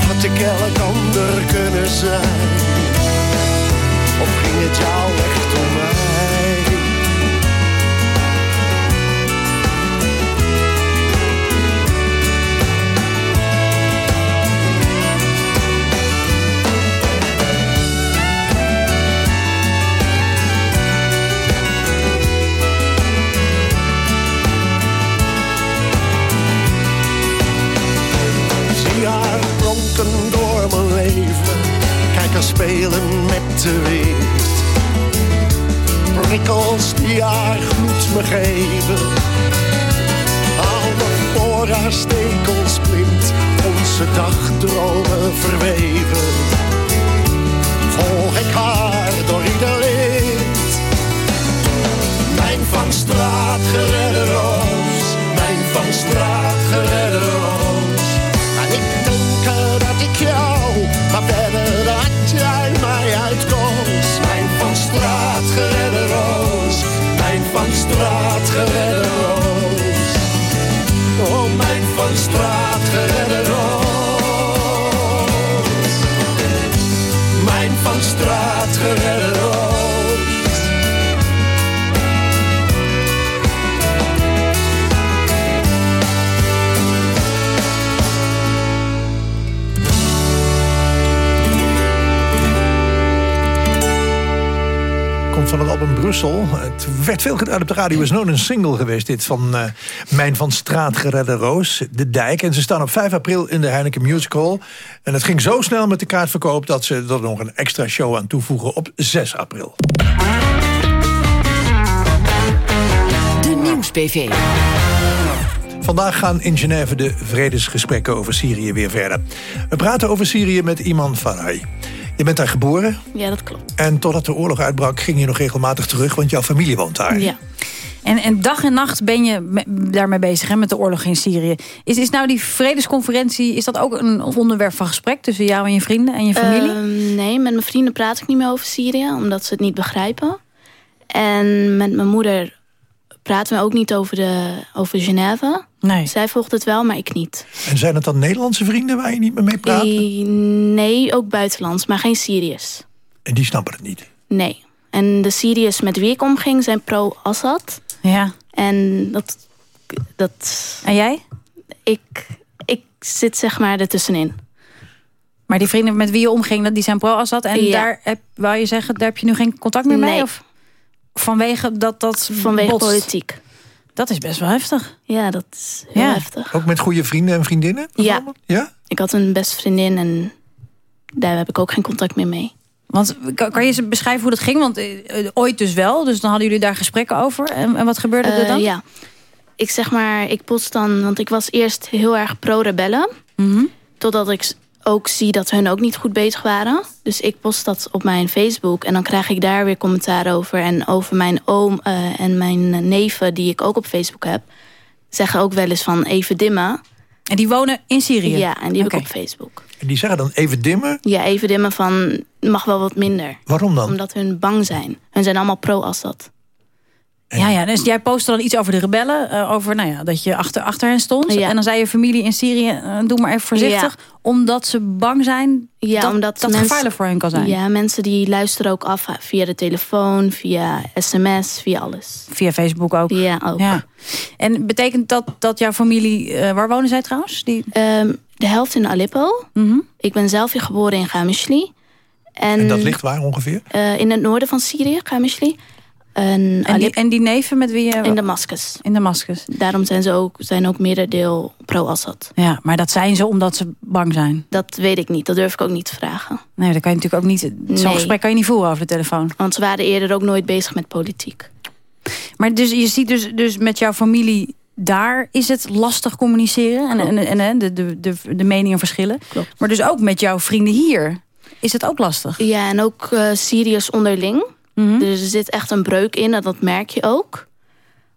[SPEAKER 27] had ik elk ander kunnen zijn. Of ging het jou echt om mij? Delen met de wind. Prikkels die haar gloed me geven. Alle voorhaarstekels blind, onze dagdromen verweven. Volg ik haar door ieder lid. Mijn van straat geredde roos, mijn van straat geredde.
[SPEAKER 3] Brussel. Het werd veel gedaan op de radio. is nooit een single geweest dit van eh, Mijn van Straat geredde Roos. De Dijk. En ze staan op 5 april in de Heineken Music Hall. En het ging zo snel met de kaartverkoop... dat ze er nog een extra show aan toevoegen op 6 april.
[SPEAKER 10] De Nieuws-PV.
[SPEAKER 3] Vandaag gaan in Genève de vredesgesprekken over Syrië weer verder. We praten over Syrië met Iman Faraj. Je bent daar geboren
[SPEAKER 28] Ja, dat klopt.
[SPEAKER 3] en totdat de oorlog uitbrak ging je nog regelmatig terug... want jouw familie woont daar.
[SPEAKER 28] Ja.
[SPEAKER 2] En, en dag en nacht ben je me- daarmee bezig, hè, met de oorlog in Syrië. Is, is nou die vredesconferentie, is dat ook een onderwerp van gesprek... tussen jou en je vrienden en je familie?
[SPEAKER 28] Ehm, nee, met mijn vrienden praat ik niet meer over Syrië, omdat ze het niet begrijpen. En met mijn moeder praten we ook niet over, de, over Genève.
[SPEAKER 2] Nee.
[SPEAKER 28] Zij volgt het wel, maar ik niet.
[SPEAKER 3] En zijn het dan Nederlandse vrienden waar je niet meer mee praat?
[SPEAKER 28] Nee, ook buitenlands, maar geen Syriërs.
[SPEAKER 3] En die snappen het niet.
[SPEAKER 28] Nee. En de Syriërs met wie ik omging zijn pro-Assad.
[SPEAKER 2] Ja.
[SPEAKER 28] En dat... dat
[SPEAKER 2] en jij?
[SPEAKER 28] Ik, ik zit zeg maar ertussenin.
[SPEAKER 2] Maar die vrienden met wie je omging, dat- die zijn pro-Assad. En
[SPEAKER 28] Ja.
[SPEAKER 2] daar heb, wou je zeggen, daar heb je nu geen contact meer mee?
[SPEAKER 28] Nee.
[SPEAKER 2] Of vanwege dat dat
[SPEAKER 28] Vanwege
[SPEAKER 2] botst?
[SPEAKER 28] politiek.
[SPEAKER 2] Dat is best wel heftig.
[SPEAKER 28] Ja, dat is heel
[SPEAKER 2] Ja.
[SPEAKER 28] heftig.
[SPEAKER 3] Ook met goede vrienden en vriendinnen?
[SPEAKER 28] Ja.
[SPEAKER 3] Ja?
[SPEAKER 28] Ik had een beste vriendin en daar heb ik ook geen contact meer mee.
[SPEAKER 2] Want kan, je eens beschrijven hoe dat ging? Want eh, ooit dus wel, dus dan hadden jullie daar gesprekken over. En, en wat gebeurde er
[SPEAKER 28] Eh,
[SPEAKER 2] dan?
[SPEAKER 28] ja. Ik zeg maar, ik post dan, want ik was eerst heel erg pro-rebellen.
[SPEAKER 2] Mhm.
[SPEAKER 28] Totdat ik ook zie dat hun ook niet goed bezig waren. Dus ik post dat op mijn Facebook. En dan krijg ik daar weer commentaar over. En over mijn oom eh, en mijn neven, die ik ook op Facebook heb. Zeggen ook wel eens van even dimmen.
[SPEAKER 2] En die wonen in Syrië?
[SPEAKER 28] Ja, en die heb ik op Facebook.
[SPEAKER 3] En die zeggen dan even dimmen.
[SPEAKER 28] Ja, even dimmen van mag wel wat minder.
[SPEAKER 3] Waarom dan?
[SPEAKER 28] Omdat hun bang zijn. Hun zijn allemaal pro-Assad.
[SPEAKER 2] Ja, ja, dus jij postte dan iets over de rebellen. eh, over nou ja, dat je achter, achter hen stond.
[SPEAKER 28] Ja.
[SPEAKER 2] En dan zei je familie in Syrië, eh, doe maar even voorzichtig. Omdat ze bang zijn
[SPEAKER 28] Ja,
[SPEAKER 2] dat
[SPEAKER 28] omdat
[SPEAKER 2] dat
[SPEAKER 28] mensen-
[SPEAKER 2] gevaarlijk voor hen kan zijn.
[SPEAKER 28] Ja, mensen die luisteren ook af via de telefoon, via sms, via alles.
[SPEAKER 2] Via Facebook ook.
[SPEAKER 28] Ja, ook.
[SPEAKER 2] Ja. En betekent dat dat jouw familie... eh, waar wonen zij trouwens? Die...
[SPEAKER 28] Ehm, de helft in Aleppo. Ik ben zelf hier geboren in Gamishli. En,
[SPEAKER 3] En dat ligt waar ongeveer?
[SPEAKER 28] eh, in het noorden van Syrië, Gamishli. En,
[SPEAKER 2] En die,
[SPEAKER 28] Alep-
[SPEAKER 2] en die neven met wie je...
[SPEAKER 28] in Damascus.
[SPEAKER 2] In Damascus.
[SPEAKER 28] Daarom zijn ze ook, zijn ook meerderdeel pro-Assad.
[SPEAKER 2] Ja, maar dat zijn ze omdat ze bang zijn.
[SPEAKER 28] Dat weet ik niet, dat durf ik ook niet te vragen.
[SPEAKER 2] Nee, dat kan je natuurlijk ook niet... Zo'n
[SPEAKER 28] Nee.
[SPEAKER 2] gesprek kan je niet voeren over de telefoon.
[SPEAKER 28] Want ze waren eerder ook nooit bezig met politiek.
[SPEAKER 2] Maar dus, je ziet dus, dus met jouw familie daar is het lastig communiceren. En, en, en, en de, de, de, de meningen verschillen. Maar dus ook met jouw vrienden hier is het ook lastig.
[SPEAKER 28] Ja, en ook eh Syriërs onderling.
[SPEAKER 2] Mhm.
[SPEAKER 28] Dus er zit echt een breuk in, en dat merk je ook.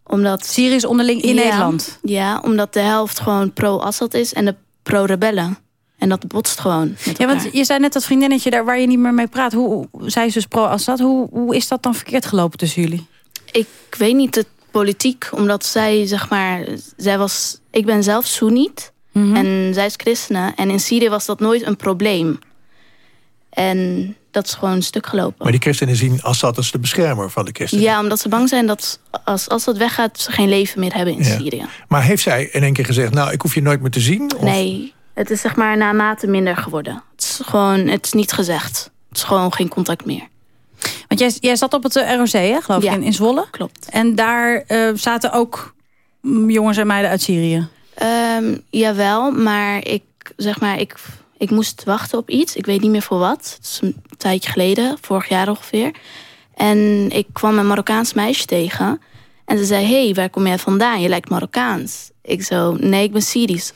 [SPEAKER 28] Omdat,
[SPEAKER 2] Syriërs onderling in
[SPEAKER 28] Ja,
[SPEAKER 2] Nederland?
[SPEAKER 28] Ja, omdat de helft gewoon pro-Assad is en de pro-rebellen. En dat botst gewoon
[SPEAKER 2] Ja, want je zei net dat vriendinnetje daar waar je niet meer mee praat. Hoe, zij is dus pro-Assad. Hoe, hoe is dat dan verkeerd gelopen tussen jullie?
[SPEAKER 28] Ik weet niet het politiek, omdat zij, zeg maar... Zij was, ik ben zelf Soeniet
[SPEAKER 2] Mhm.
[SPEAKER 28] en zij is christenen. En in Syrië was dat nooit een probleem. En dat is gewoon een stuk gelopen.
[SPEAKER 3] Maar die christenen zien Assad als de beschermer van de christenen.
[SPEAKER 28] Ja, omdat ze bang zijn dat als, als dat weggaat... ze geen leven meer hebben in
[SPEAKER 3] Ja.
[SPEAKER 28] Syrië.
[SPEAKER 3] Maar heeft zij in één keer gezegd... nou, ik hoef je nooit meer te zien? Of-
[SPEAKER 28] Nee, het is zeg maar na mate minder geworden. Het is gewoon, het is niet gezegd. Het is gewoon geen contact meer.
[SPEAKER 2] Want jij, jij zat op het eh, ROC, hè, geloof ik, in, in Zwolle.
[SPEAKER 28] Klopt.
[SPEAKER 2] En daar eh, zaten ook mm, jongens en meiden uit Syrië.
[SPEAKER 28] Ehm, jawel, maar ik zeg maar, ik, Ik moest wachten op iets. Ik weet niet meer voor wat. Het is een tijdje geleden, vorig jaar ongeveer. En ik kwam een Marokkaans meisje tegen. En ze zei, hey, waar kom jij vandaan? Je lijkt Marokkaans. Ik zo, nee, ik ben Syrisch.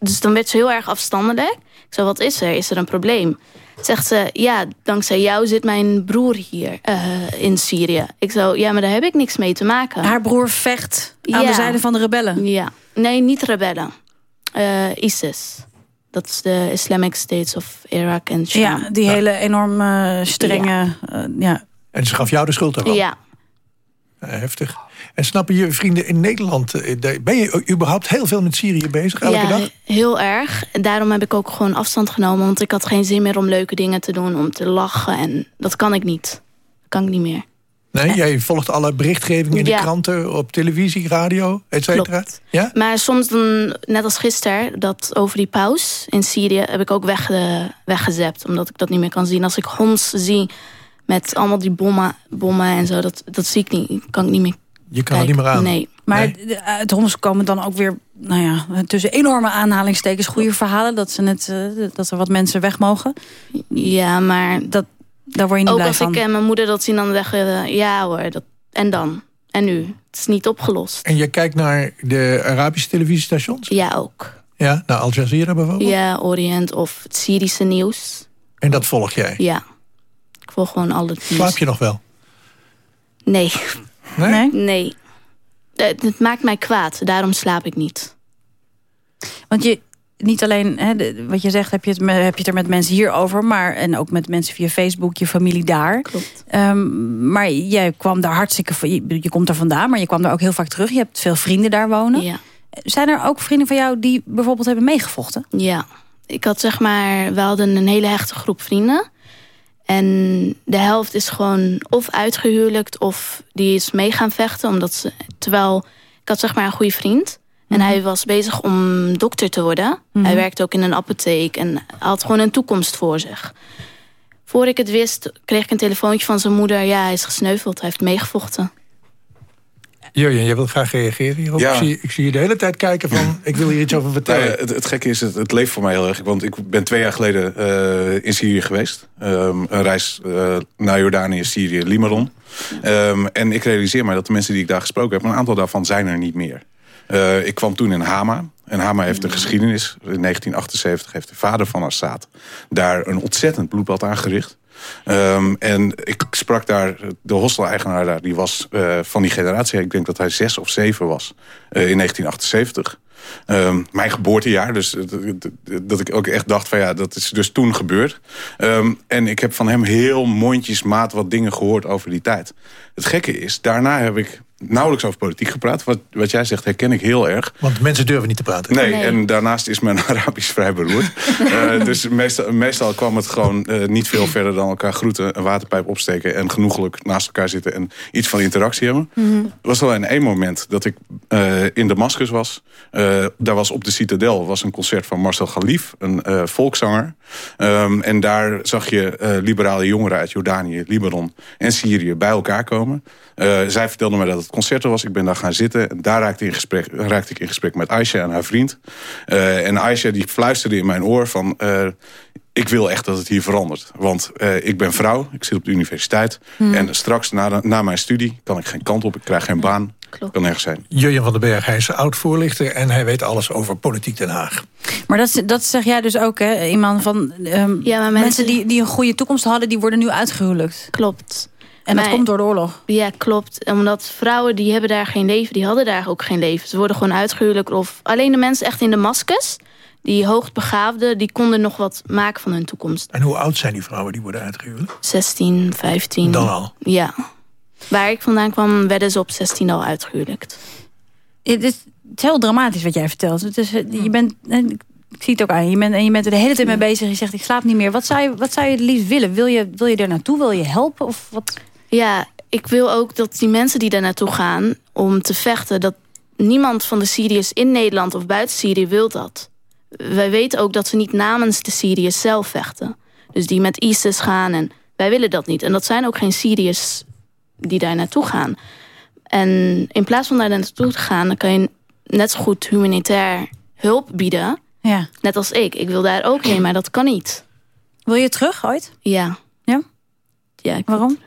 [SPEAKER 28] Dus dan werd ze heel erg afstandelijk. Ik zo, wat is er? Is er een probleem? Zegt ze, ja, dankzij jou zit mijn broer hier eh, in Syrië. Ik zo, ja, maar daar heb ik niks mee te maken.
[SPEAKER 2] Haar broer vecht aan de zijde van de rebellen?
[SPEAKER 28] Ja. Nee, niet rebellen. Eh, ISIS. Dat is de Islamic States of Iraq en Sham.
[SPEAKER 2] Ja, die hele enorm eh, strenge... Ja. ja.
[SPEAKER 3] En ze gaf jou de schuld ervan?
[SPEAKER 28] Ja.
[SPEAKER 3] heftig. En snappen je vrienden in Nederland... ben je überhaupt heel veel met Syrië bezig elke
[SPEAKER 28] ja,
[SPEAKER 3] dag?
[SPEAKER 28] heel erg. Daarom heb ik ook gewoon afstand genomen. Want ik had geen zin meer om leuke dingen te doen. Om te lachen. En dat kan ik niet. Dat kan ik niet meer.
[SPEAKER 3] Nee, jij volgt alle berichtgeving in de
[SPEAKER 28] Ja.
[SPEAKER 3] kranten, op televisie, radio, et cetera. Ja?
[SPEAKER 28] Maar soms dan, net als gisteren, dat over die paus in Syrië... heb ik ook wegge, weggezept. Omdat ik dat niet meer kan zien. Als ik Homs zie met allemaal die bommen, bommen en zo... Dat, dat zie ik niet. Kan ik niet meer
[SPEAKER 3] Je kan er niet meer aan.
[SPEAKER 28] Nee.
[SPEAKER 2] Maar de- uit Homs komen dan ook weer, nou ja, tussen enorme aanhalingstekens goede verhalen. Dat, ze net, eh, dat er wat mensen weg mogen.
[SPEAKER 28] Ja, maar...
[SPEAKER 2] Dat, daar word je niet
[SPEAKER 28] Ook
[SPEAKER 2] blij
[SPEAKER 28] als
[SPEAKER 2] van.
[SPEAKER 28] ik en mijn moeder dat zien, dan zeggen we... Ja hoor, dat, en dan? En nu? Het is niet opgelost.
[SPEAKER 3] En je kijkt naar de Arabische televisiestations?
[SPEAKER 28] Ja, ook.
[SPEAKER 3] Ja, naar Al Jazeera bijvoorbeeld?
[SPEAKER 28] Ja, Orient of het Syrische nieuws.
[SPEAKER 3] En dat volg jij?
[SPEAKER 28] Ja. Ik volg gewoon alle nieuws.
[SPEAKER 3] Slaap je nog wel?
[SPEAKER 28] Nee.
[SPEAKER 3] Nee?
[SPEAKER 28] Nee. Het, het maakt mij kwaad, daarom slaap ik niet.
[SPEAKER 2] Want je, niet alleen, hè, de- wat je zegt, heb je, het, heb je het er met mensen hier over... maar en ook met mensen via Facebook, je familie daar.
[SPEAKER 28] Klopt.
[SPEAKER 2] maar jij kwam daar hartstikke... Je, je komt er vandaan, maar je kwam daar ook heel vaak terug. Je hebt veel vrienden daar wonen.
[SPEAKER 28] Ja.
[SPEAKER 2] Zijn er ook vrienden van jou die bijvoorbeeld hebben meegevochten?
[SPEAKER 28] Ja. Ik had zeg maar, we hadden een hele hechte groep vrienden. En de helft is gewoon of uitgehuwelijkt of die is mee gaan vechten. Omdat ze, terwijl ik had zeg maar een goede vriend. En hij was bezig om dokter te worden.
[SPEAKER 2] Mhm.
[SPEAKER 28] Hij werkte ook in een apotheek en had gewoon een toekomst voor zich. Voor ik het wist, kreeg ik een telefoontje van zijn moeder. Ja, hij is gesneuveld, hij heeft meegevochten.
[SPEAKER 3] Jurjen, jij wil graag reageren hierop?
[SPEAKER 14] Ja.
[SPEAKER 3] Ik, zie, ik zie je de hele tijd kijken van... ik wil hier iets over vertellen.
[SPEAKER 14] Nou ja, het, het gekke is, het, het leeft voor mij heel erg. Want ik ben twee jaar geleden eh, in Syrië geweest. Ehm, een reis eh, naar Jordanië, Syrië, Libanon. Ehm, en ik realiseer mij dat de mensen die ik daar gesproken heb... een aantal daarvan zijn er niet meer. Eh, ik kwam toen in Hama. En Hama heeft een geschiedenis. In 1978 heeft de vader van Assad daar een ontzettend bloedbad aangericht. Ehm, en ik sprak daar, de hostel-eigenaar daar, die was eh, van die generatie. Ik denk dat hij zes of zeven was eh, in 1978. Ehm, mijn geboortejaar, dus dat ik ook echt dacht van ja, dat is dus toen gebeurd. Ehm, en ik heb van hem heel mondjesmaat wat dingen gehoord over die tijd. Het gekke is, daarna heb ik nauwelijks over politiek gepraat. Wat, wat jij zegt herken ik heel erg.
[SPEAKER 3] Want mensen durven niet te praten.
[SPEAKER 14] Nee, en daarnaast is mijn Arabisch vrij beroerd. Eh, dus meestal, meestal kwam het gewoon eh, niet veel verder dan elkaar groeten... een waterpijp opsteken en genoeglijk naast elkaar zitten... en iets van interactie hebben. Er was alleen één moment dat ik eh, in Damascus was. Eh, daar was op de Citadel was een concert van Marcel Galif, een eh, volkszanger. Ehm, en daar zag je eh, liberale jongeren uit Jordanië, Libanon en Syrië bij elkaar komen. Eh, zij vertelde me dat het concert er was. Ik ben daar gaan zitten. En daar raakte, in gesprek, raakte ik in gesprek met Aisha en haar vriend. Eh, en Aisha die fluisterde in mijn oor van... eh, ik wil echt dat het hier verandert. Want eh, ik ben vrouw, ik zit op de universiteit.
[SPEAKER 2] Hmm.
[SPEAKER 14] En straks na, de- na mijn studie kan ik geen kant op. Ik krijg geen baan. Ik kan nergens zijn.
[SPEAKER 3] Jurjen van den Berg, hij is oud-voorlichter... en hij weet alles over politiek Den Haag.
[SPEAKER 2] Maar dat, dat zeg jij dus ook, hè? Iemand van ehm, mensen,
[SPEAKER 28] mensen-
[SPEAKER 2] die, die een goede toekomst hadden, die worden nu uitgehuwelijkt.
[SPEAKER 28] Klopt.
[SPEAKER 2] En dat
[SPEAKER 28] Maar-
[SPEAKER 2] komt door de oorlog.
[SPEAKER 28] Ja, klopt. Omdat vrouwen die hebben daar geen leven, die hadden daar ook geen leven. Ze worden gewoon uitgehuwelijkt. Of alleen de mensen echt in Damascus, die hoogbegaafden, die konden nog wat maken van hun toekomst.
[SPEAKER 3] En hoe oud zijn die vrouwen die worden uitgehuwelijk?
[SPEAKER 28] 16, 15.
[SPEAKER 3] Dan al?
[SPEAKER 28] Ja. Waar ik vandaan kwam, werden ze op 16 al uitgehuwelijkt.
[SPEAKER 2] Het is, heel dramatisch wat jij vertelt. Het is, eh, je bent, eh, ik zie het ook aan je. Je bent, en je bent er de hele tijd mee bezig. Je zegt, ik slaap niet meer. Wat zou je, wat zou je het liefst willen? Wil je, wil je er naartoe? Wil je helpen? Of wat?
[SPEAKER 28] Ja, ik wil ook dat die mensen die daar naartoe gaan om te vechten... dat niemand van de Syriërs in Nederland of buiten Syrië wil dat. Wij weten ook dat ze niet namens de Syriërs zelf vechten. Dus die met ISIS gaan en wij willen dat niet. En dat zijn ook geen Syriërs die daar naartoe gaan. En in plaats van daar naartoe te gaan... dan kan je net zo goed humanitair hulp bieden...
[SPEAKER 2] Ja.
[SPEAKER 28] Net als ik. Ik wil daar ook heen, maar dat kan niet.
[SPEAKER 2] Wil je terug ooit?
[SPEAKER 28] Ja.
[SPEAKER 2] Ja?
[SPEAKER 28] Ja.
[SPEAKER 2] Waarom?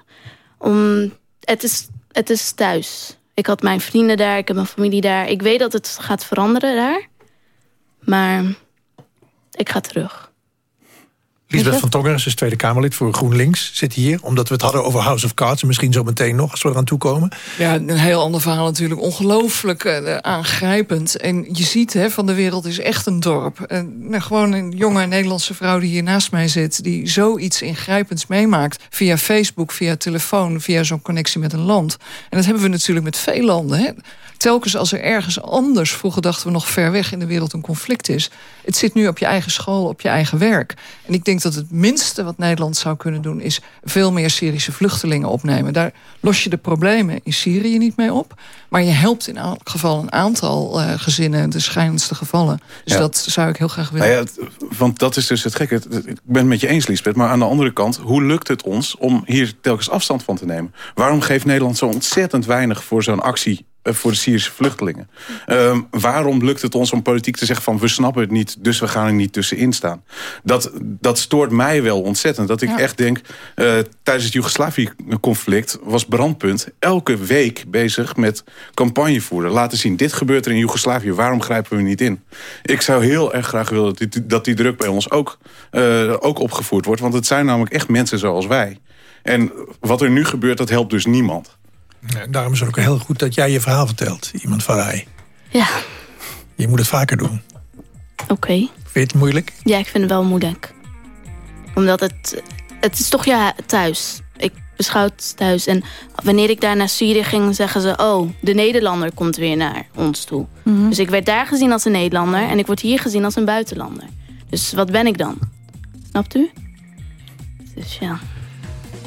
[SPEAKER 28] Om, het, is, het is thuis. Ik had mijn vrienden daar, ik heb mijn familie daar. Ik weet dat het gaat veranderen daar. Maar ik ga terug.
[SPEAKER 3] Lisbeth van Tongeren is Tweede Kamerlid voor GroenLinks. Zit hier, omdat we het hadden over House of Cards. En misschien zo meteen nog, als we eraan toekomen.
[SPEAKER 9] Ja, een heel ander verhaal natuurlijk. Ongelooflijk eh, aangrijpend. En je ziet, hè, van de wereld is echt een dorp. En, nou, gewoon een jonge Nederlandse vrouw die hier naast mij zit... die zoiets ingrijpends meemaakt. Via Facebook, via telefoon, via zo'n connectie met een land. En dat hebben we natuurlijk met veel landen. Hè. Telkens als er ergens anders, vroeger dachten we nog ver weg in de wereld een conflict is. Het zit nu op je eigen school, op je eigen werk. En ik denk dat het minste wat Nederland zou kunnen doen... is veel meer Syrische vluchtelingen opnemen. Daar los je de problemen in Syrië niet mee op. Maar je helpt in elk geval een aantal uh, gezinnen, de schijnendste gevallen. Dus
[SPEAKER 14] Ja.
[SPEAKER 9] dat zou ik heel graag willen.
[SPEAKER 14] Nou ja, want dat is dus het gekke. Ik ben het met je eens, Lisbeth. Maar aan de andere kant, hoe lukt het ons om hier telkens afstand van te nemen? Waarom geeft Nederland zo ontzettend weinig voor zo'n actie eh, voor de Syrische vluchtelingen? Ehm, waarom lukt het ons om politiek te zeggen van we snappen het niet, dus we gaan er niet tussenin staan? Dat, dat stoort mij wel ontzettend. Dat ik echt denk, eh, tijdens het Joegoslavië-conflict was Brandpunt elke week bezig met campagne voeren. Laten zien, dit gebeurt er in Joegoslavië, waarom grijpen we niet in? Ik zou heel erg graag willen dat die, dat die druk bij ons ook, eh, ook opgevoerd wordt. Want het zijn namelijk echt mensen zoals wij. En wat er nu gebeurt, dat helpt dus niemand.
[SPEAKER 3] Ja, daarom is het ook heel goed dat jij je verhaal vertelt. Iemand van Rij.
[SPEAKER 28] Ja,
[SPEAKER 3] Je moet het vaker doen.
[SPEAKER 28] oké.
[SPEAKER 3] Vind je het moeilijk?
[SPEAKER 28] Ja, ik vind het wel moeilijk. Omdat het... Het is toch ja thuis. Ik beschouw het thuis. En wanneer ik daar naar Syrië ging, zeggen ze... oh, de Nederlander komt weer naar ons toe.
[SPEAKER 2] Mhm.
[SPEAKER 28] Dus ik werd daar gezien als een Nederlander... en ik word hier gezien als een buitenlander. Dus wat ben ik dan? Snapt u? Dus ja.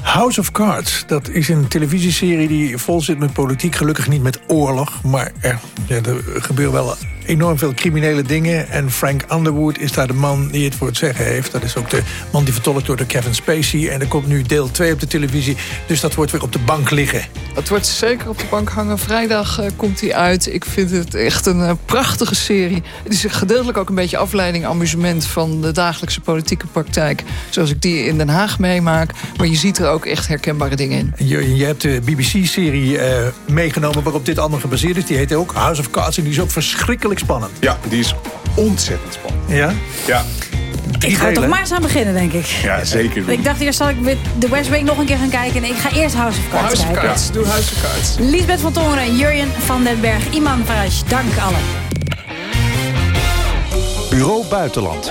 [SPEAKER 3] House of Cards, dat is een televisieserie die vol zit met politiek. Gelukkig niet met oorlog, maar er, ja, er gebeuren wel enorm veel criminele dingen. En Frank Underwood is daar de man die het voor het zeggen heeft. Dat is ook de man die vertolkt wordt door Kevin Spacey. En er komt nu deel 2 op de televisie, dus dat wordt weer op de bank liggen.
[SPEAKER 9] Het wordt zeker op de bank hangen. Vrijdag eh, komt hij uit. Ik vind het echt een eh, prachtige serie. Het is gedeeltelijk ook een beetje afleiding, amusement... van de dagelijkse politieke praktijk. Zoals ik die in Den Haag meemaak. Maar je ziet er ook echt herkenbare dingen in.
[SPEAKER 3] En Je, je hebt de BBC-serie eh, meegenomen waarop dit allemaal gebaseerd is. Die heet ook House of Cards en die is ook verschrikkelijk spannend.
[SPEAKER 14] Ja, die is ontzettend spannend.
[SPEAKER 3] Ja?
[SPEAKER 14] Ja.
[SPEAKER 2] Ik ga er toch maar eens aan beginnen, denk ik.
[SPEAKER 14] Ja, zeker.
[SPEAKER 2] Ik dacht eerst zal ik met de West Wing nog een keer gaan kijken. Nee, ik ga eerst House of Cards
[SPEAKER 9] House of
[SPEAKER 2] kijken.
[SPEAKER 9] Cards. Doe House of Cards.
[SPEAKER 2] Lisbeth van Tongeren en Jurjen van den Berg. Iman Faraj, dank allen.
[SPEAKER 29] Bureau Buitenland.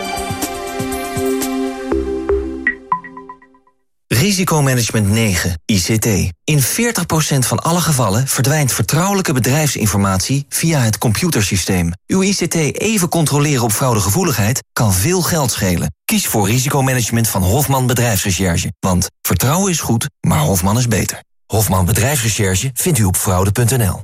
[SPEAKER 30] Risicomanagement 9, ICT. In 40% van alle gevallen verdwijnt vertrouwelijke bedrijfsinformatie via het computersysteem. Uw ICT even controleren op fraudegevoeligheid kan veel geld schelen. Kies voor risicomanagement van Hofman Bedrijfsrecherche. Want vertrouwen is goed, maar Hofman is beter. Hofman Bedrijfsrecherche vindt u op fraude.nl.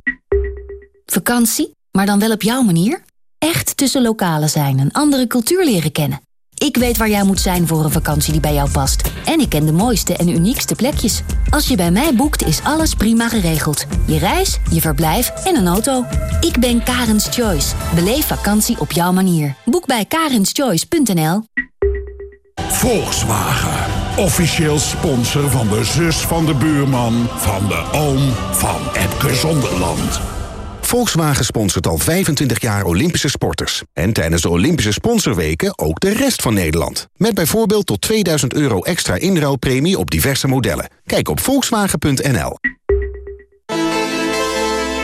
[SPEAKER 31] Vakantie, maar dan wel op jouw manier? Echt tussen lokalen zijn en andere cultuur leren kennen. Ik weet waar jij moet zijn voor een vakantie die bij jou past. En ik ken de mooiste en uniekste plekjes. Als je bij mij boekt, is alles prima geregeld. Je reis, je verblijf en een auto. Ik ben Karens Choice. Beleef vakantie op jouw manier. Boek bij karenschoice.nl
[SPEAKER 32] Volkswagen. Officieel sponsor van de zus van de buurman... van de oom van Epke Zonderland.
[SPEAKER 33] Volkswagen sponsort al 25 jaar Olympische sporters. En tijdens de Olympische sponsorweken ook de rest van Nederland. Met bijvoorbeeld tot 2000 euro extra inruilpremie op diverse modellen. Kijk op volkswagen.nl.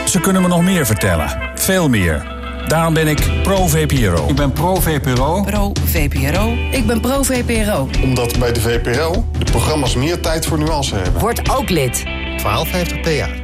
[SPEAKER 34] Ze kunnen me nog meer vertellen. Veel meer. Daarom ben ik pro-VPRO. Ik ben pro-VPRO.
[SPEAKER 10] Pro-VPRO. Ik ben pro-VPRO.
[SPEAKER 35] Omdat bij de VPRO de programma's meer tijd voor nuance hebben.
[SPEAKER 10] Word ook lid.
[SPEAKER 35] 1250 PA.